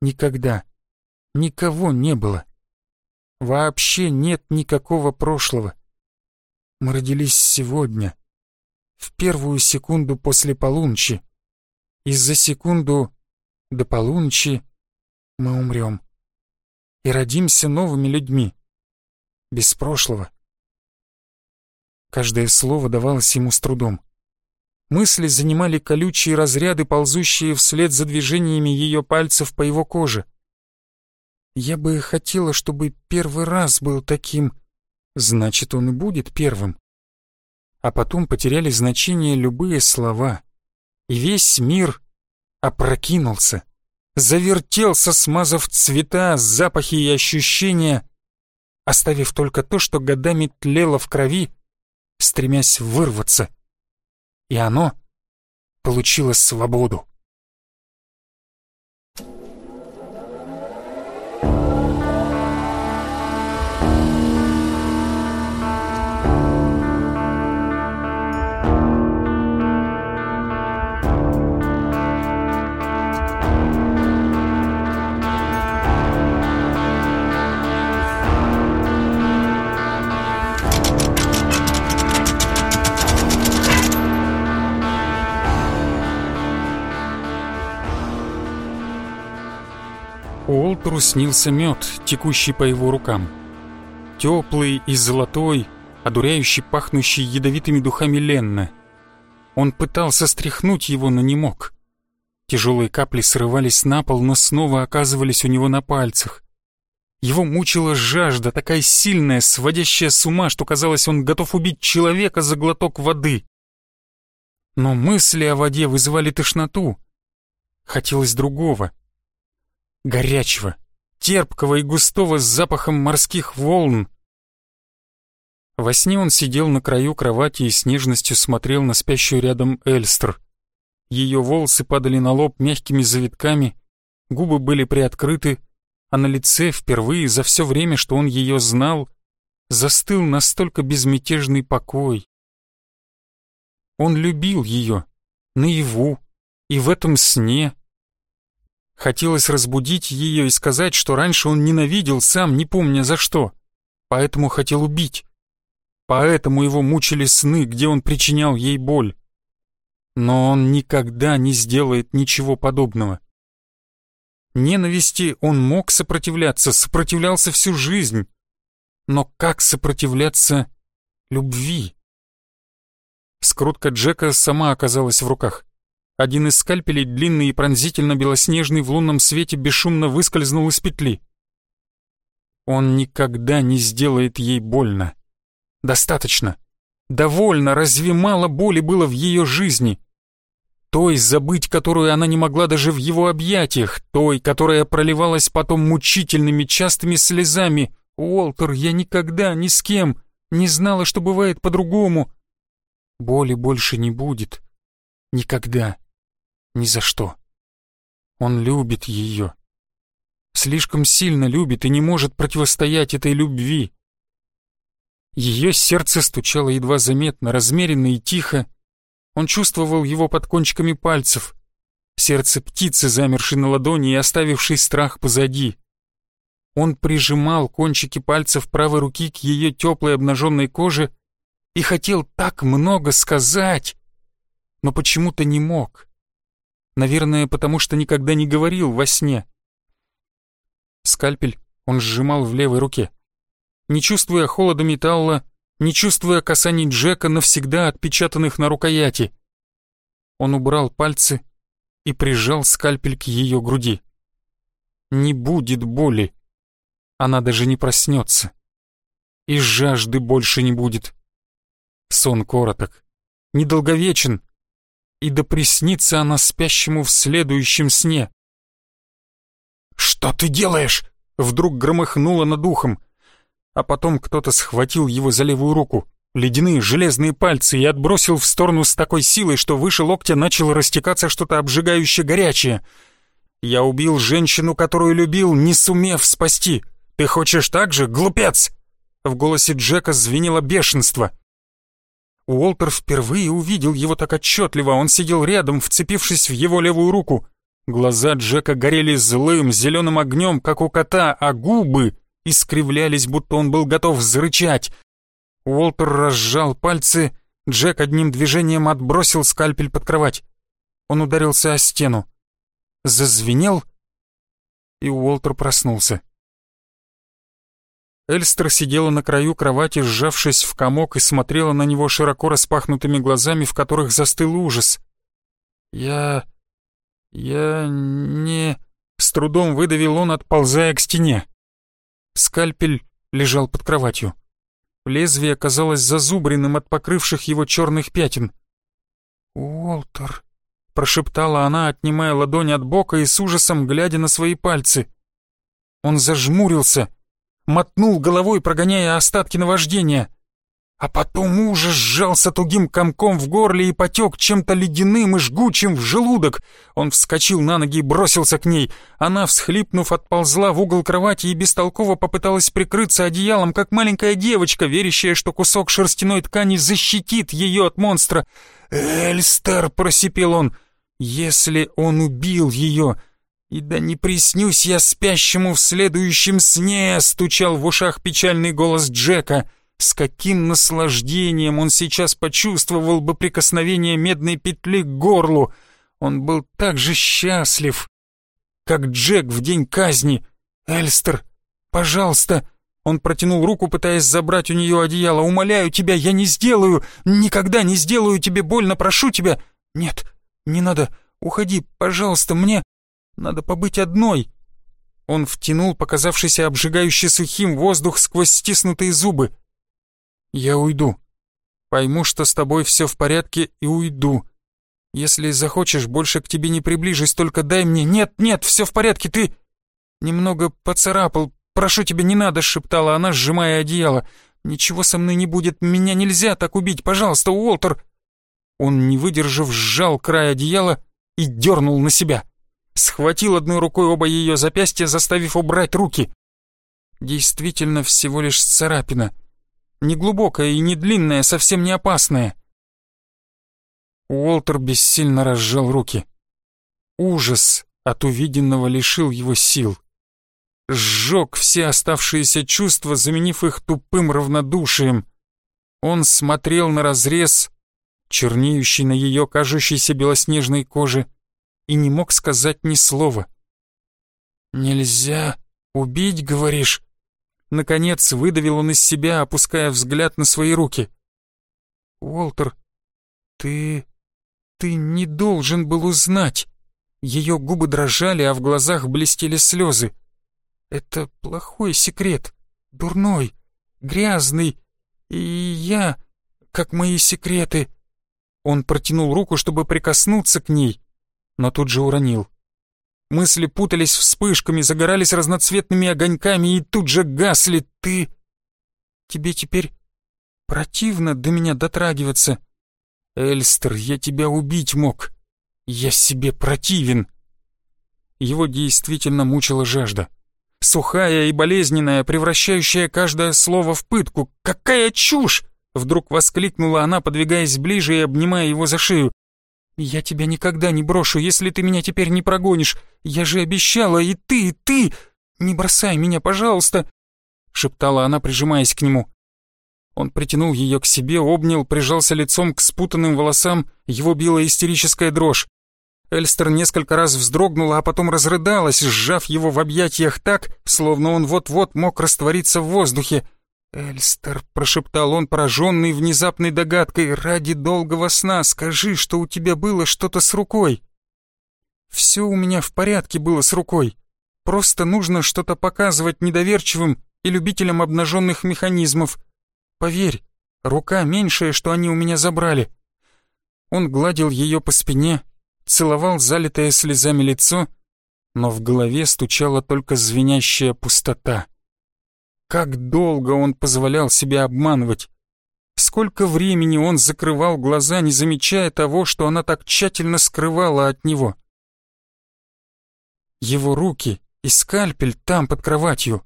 Никогда, никого не было. Вообще нет никакого прошлого. Мы родились сегодня, в первую секунду после полуночи, и за секунду до полуночи мы умрем. И родимся новыми людьми. Без прошлого. Каждое слово давалось ему с трудом. Мысли занимали колючие разряды, ползущие вслед за движениями ее пальцев по его коже. Я бы хотела, чтобы первый раз был таким. Значит, он и будет первым. А потом потеряли значение любые слова. И весь мир опрокинулся, завертелся, смазав цвета, запахи и ощущения, оставив только то, что годами тлело в крови, стремясь вырваться. И оно получило свободу. Уолтеру снился мед, текущий по его рукам. Теплый и золотой, одуряющий, пахнущий ядовитыми духами Ленна. Он пытался стряхнуть его, но не мог. Тяжелые капли срывались на пол, но снова оказывались у него на пальцах. Его мучила жажда, такая сильная, сводящая с ума, что казалось, он готов убить человека за глоток воды. Но мысли о воде вызывали тошноту. Хотелось другого. Горячего, терпкого и густого с запахом морских волн. Во сне он сидел на краю кровати и с нежностью смотрел на спящую рядом Эльстер. Ее волосы падали на лоб мягкими завитками, губы были приоткрыты, а на лице впервые за все время, что он ее знал, застыл настолько безмятежный покой. Он любил ее, наяву, и в этом сне. Хотелось разбудить ее и сказать, что раньше он ненавидел сам, не помня за что, поэтому хотел убить. Поэтому его мучили сны, где он причинял ей боль. Но он никогда не сделает ничего подобного. Ненависти он мог сопротивляться, сопротивлялся всю жизнь. Но как сопротивляться любви? Скрутка Джека сама оказалась в руках. Один из скальпелей, длинный и пронзительно белоснежный, в лунном свете бесшумно выскользнул из петли. Он никогда не сделает ей больно. Достаточно. Довольно, разве мало боли было в ее жизни? Той, забыть которую она не могла даже в его объятиях, той, которая проливалась потом мучительными частыми слезами. «Уолтер, я никогда ни с кем не знала, что бывает по-другому». Боли больше не будет. Никогда. Ни за что. Он любит ее. Слишком сильно любит и не может противостоять этой любви. Ее сердце стучало едва заметно, размеренно и тихо. Он чувствовал его под кончиками пальцев. Сердце птицы, замершей на ладони и оставившей страх позади. Он прижимал кончики пальцев правой руки к ее теплой обнаженной коже и хотел так много сказать, но почему-то не мог. Наверное, потому что никогда не говорил во сне. Скальпель он сжимал в левой руке не чувствуя холода металла, не чувствуя касаний Джека, навсегда отпечатанных на рукояти. Он убрал пальцы и прижал скальпель к ее груди. Не будет боли. Она даже не проснется. И жажды больше не будет. Сон короток, недолговечен, и да приснится она спящему в следующем сне. «Что ты делаешь?» — вдруг громыхнуло над ухом а потом кто-то схватил его за левую руку, ледяные железные пальцы и отбросил в сторону с такой силой, что выше локтя начало растекаться что-то обжигающее горячее. «Я убил женщину, которую любил, не сумев спасти. Ты хочешь так же, глупец?» В голосе Джека звенело бешенство. Уолтер впервые увидел его так отчетливо, он сидел рядом, вцепившись в его левую руку. Глаза Джека горели злым зеленым огнем, как у кота, а губы искривлялись, будто он был готов зарычать. Уолтер разжал пальцы, Джек одним движением отбросил скальпель под кровать. Он ударился о стену. Зазвенел, и Уолтер проснулся. Эльстер сидела на краю кровати, сжавшись в комок, и смотрела на него широко распахнутыми глазами, в которых застыл ужас. «Я... я не...» — с трудом выдавил он, отползая к стене. Скальпель лежал под кроватью. Лезвие казалось зазубренным от покрывших его черных пятен. «Уолтер», — прошептала она, отнимая ладонь от бока и с ужасом глядя на свои пальцы. Он зажмурился, мотнул головой, прогоняя остатки наваждения. А потом ужас сжался тугим комком в горле и потек чем-то ледяным и жгучим в желудок. Он вскочил на ноги и бросился к ней. Она, всхлипнув, отползла в угол кровати и бестолково попыталась прикрыться одеялом, как маленькая девочка, верящая, что кусок шерстяной ткани защитит ее от монстра. «Эльстер!» — просипел он. «Если он убил ее...» «И да не приснюсь я спящему в следующем сне!» — стучал в ушах печальный голос Джека. С каким наслаждением он сейчас почувствовал бы прикосновение медной петли к горлу! Он был так же счастлив! как Джек в день казни. Эльстер, пожалуйста!» Он протянул руку, пытаясь забрать у нее одеяло. «Умоляю тебя, я не сделаю, никогда не сделаю тебе больно, прошу тебя!» «Нет, не надо, уходи, пожалуйста, мне надо побыть одной!» Он втянул показавшийся обжигающе сухим воздух сквозь стиснутые зубы. «Я уйду. Пойму, что с тобой все в порядке, и уйду. Если захочешь, больше к тебе не приближусь, только дай мне... Нет, нет, все в порядке, ты...» «Немного поцарапал, прошу тебя, не надо», — шептала она, сжимая одеяло. «Ничего со мной не будет, меня нельзя так убить, пожалуйста, Уолтер!» Он, не выдержав, сжал край одеяла и дернул на себя схватил одной рукой оба ее запястья, заставив убрать руки. Действительно, всего лишь царапина. Неглубокая и не длинная, совсем не опасная. Уолтер бессильно разжал руки. Ужас от увиденного лишил его сил. Сжег все оставшиеся чувства, заменив их тупым равнодушием. Он смотрел на разрез, чернеющий на ее кажущейся белоснежной коже, и не мог сказать ни слова. «Нельзя убить, говоришь?» Наконец выдавил он из себя, опуская взгляд на свои руки. «Уолтер, ты... ты не должен был узнать». Ее губы дрожали, а в глазах блестели слезы. «Это плохой секрет, дурной, грязный, и я, как мои секреты...» Он протянул руку, чтобы прикоснуться к ней, но тут же уронил. Мысли путались вспышками, загорались разноцветными огоньками и тут же гасли. Ты... Тебе теперь противно до меня дотрагиваться. Эльстер, я тебя убить мог. Я себе противен. Его действительно мучила жажда. Сухая и болезненная, превращающая каждое слово в пытку. «Какая чушь!» Вдруг воскликнула она, подвигаясь ближе и обнимая его за шею. «Я тебя никогда не брошу, если ты меня теперь не прогонишь. Я же обещала, и ты, и ты! Не бросай меня, пожалуйста!» Шептала она, прижимаясь к нему. Он притянул ее к себе, обнял, прижался лицом к спутанным волосам, его била истерическая дрожь. Эльстер несколько раз вздрогнула, а потом разрыдалась, сжав его в объятиях так, словно он вот-вот мог раствориться в воздухе. «Эльстер», — прошептал он, пораженный внезапной догадкой, «ради долгого сна скажи, что у тебя было что-то с рукой». «Все у меня в порядке было с рукой. Просто нужно что-то показывать недоверчивым и любителям обнаженных механизмов. Поверь, рука меньшая, что они у меня забрали». Он гладил ее по спине, целовал залитое слезами лицо, но в голове стучала только звенящая пустота. Как долго он позволял себя обманывать? Сколько времени он закрывал глаза, не замечая того, что она так тщательно скрывала от него? Его руки и скальпель там, под кроватью,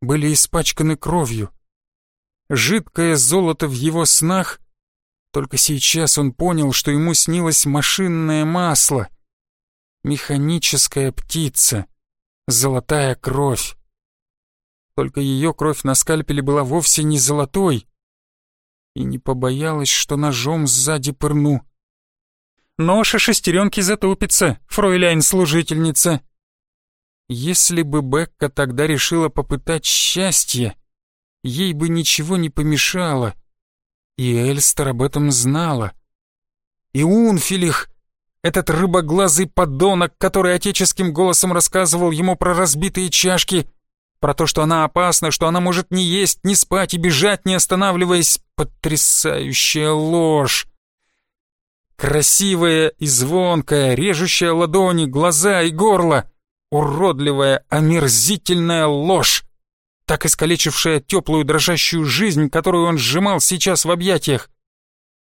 были испачканы кровью. Жидкое золото в его снах только сейчас он понял, что ему снилось машинное масло. Механическая птица. Золотая кровь. Только ее кровь на скальпеле была вовсе не золотой. И не побоялась, что ножом сзади пырну. Нож и шестеренки затупится, фройляйн-служительница. Если бы Бекка тогда решила попытать счастье, ей бы ничего не помешало. И Эльстер об этом знала. И Унфилих, этот рыбоглазый подонок, который отеческим голосом рассказывал ему про разбитые чашки, про то, что она опасна, что она может не есть, не спать и бежать, не останавливаясь. Потрясающая ложь! Красивая и звонкая, режущая ладони, глаза и горло. Уродливая, омерзительная ложь, так искалечившая теплую дрожащую жизнь, которую он сжимал сейчас в объятиях.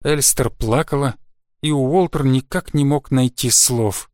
Эльстер плакала, и Уолтер никак не мог найти слов.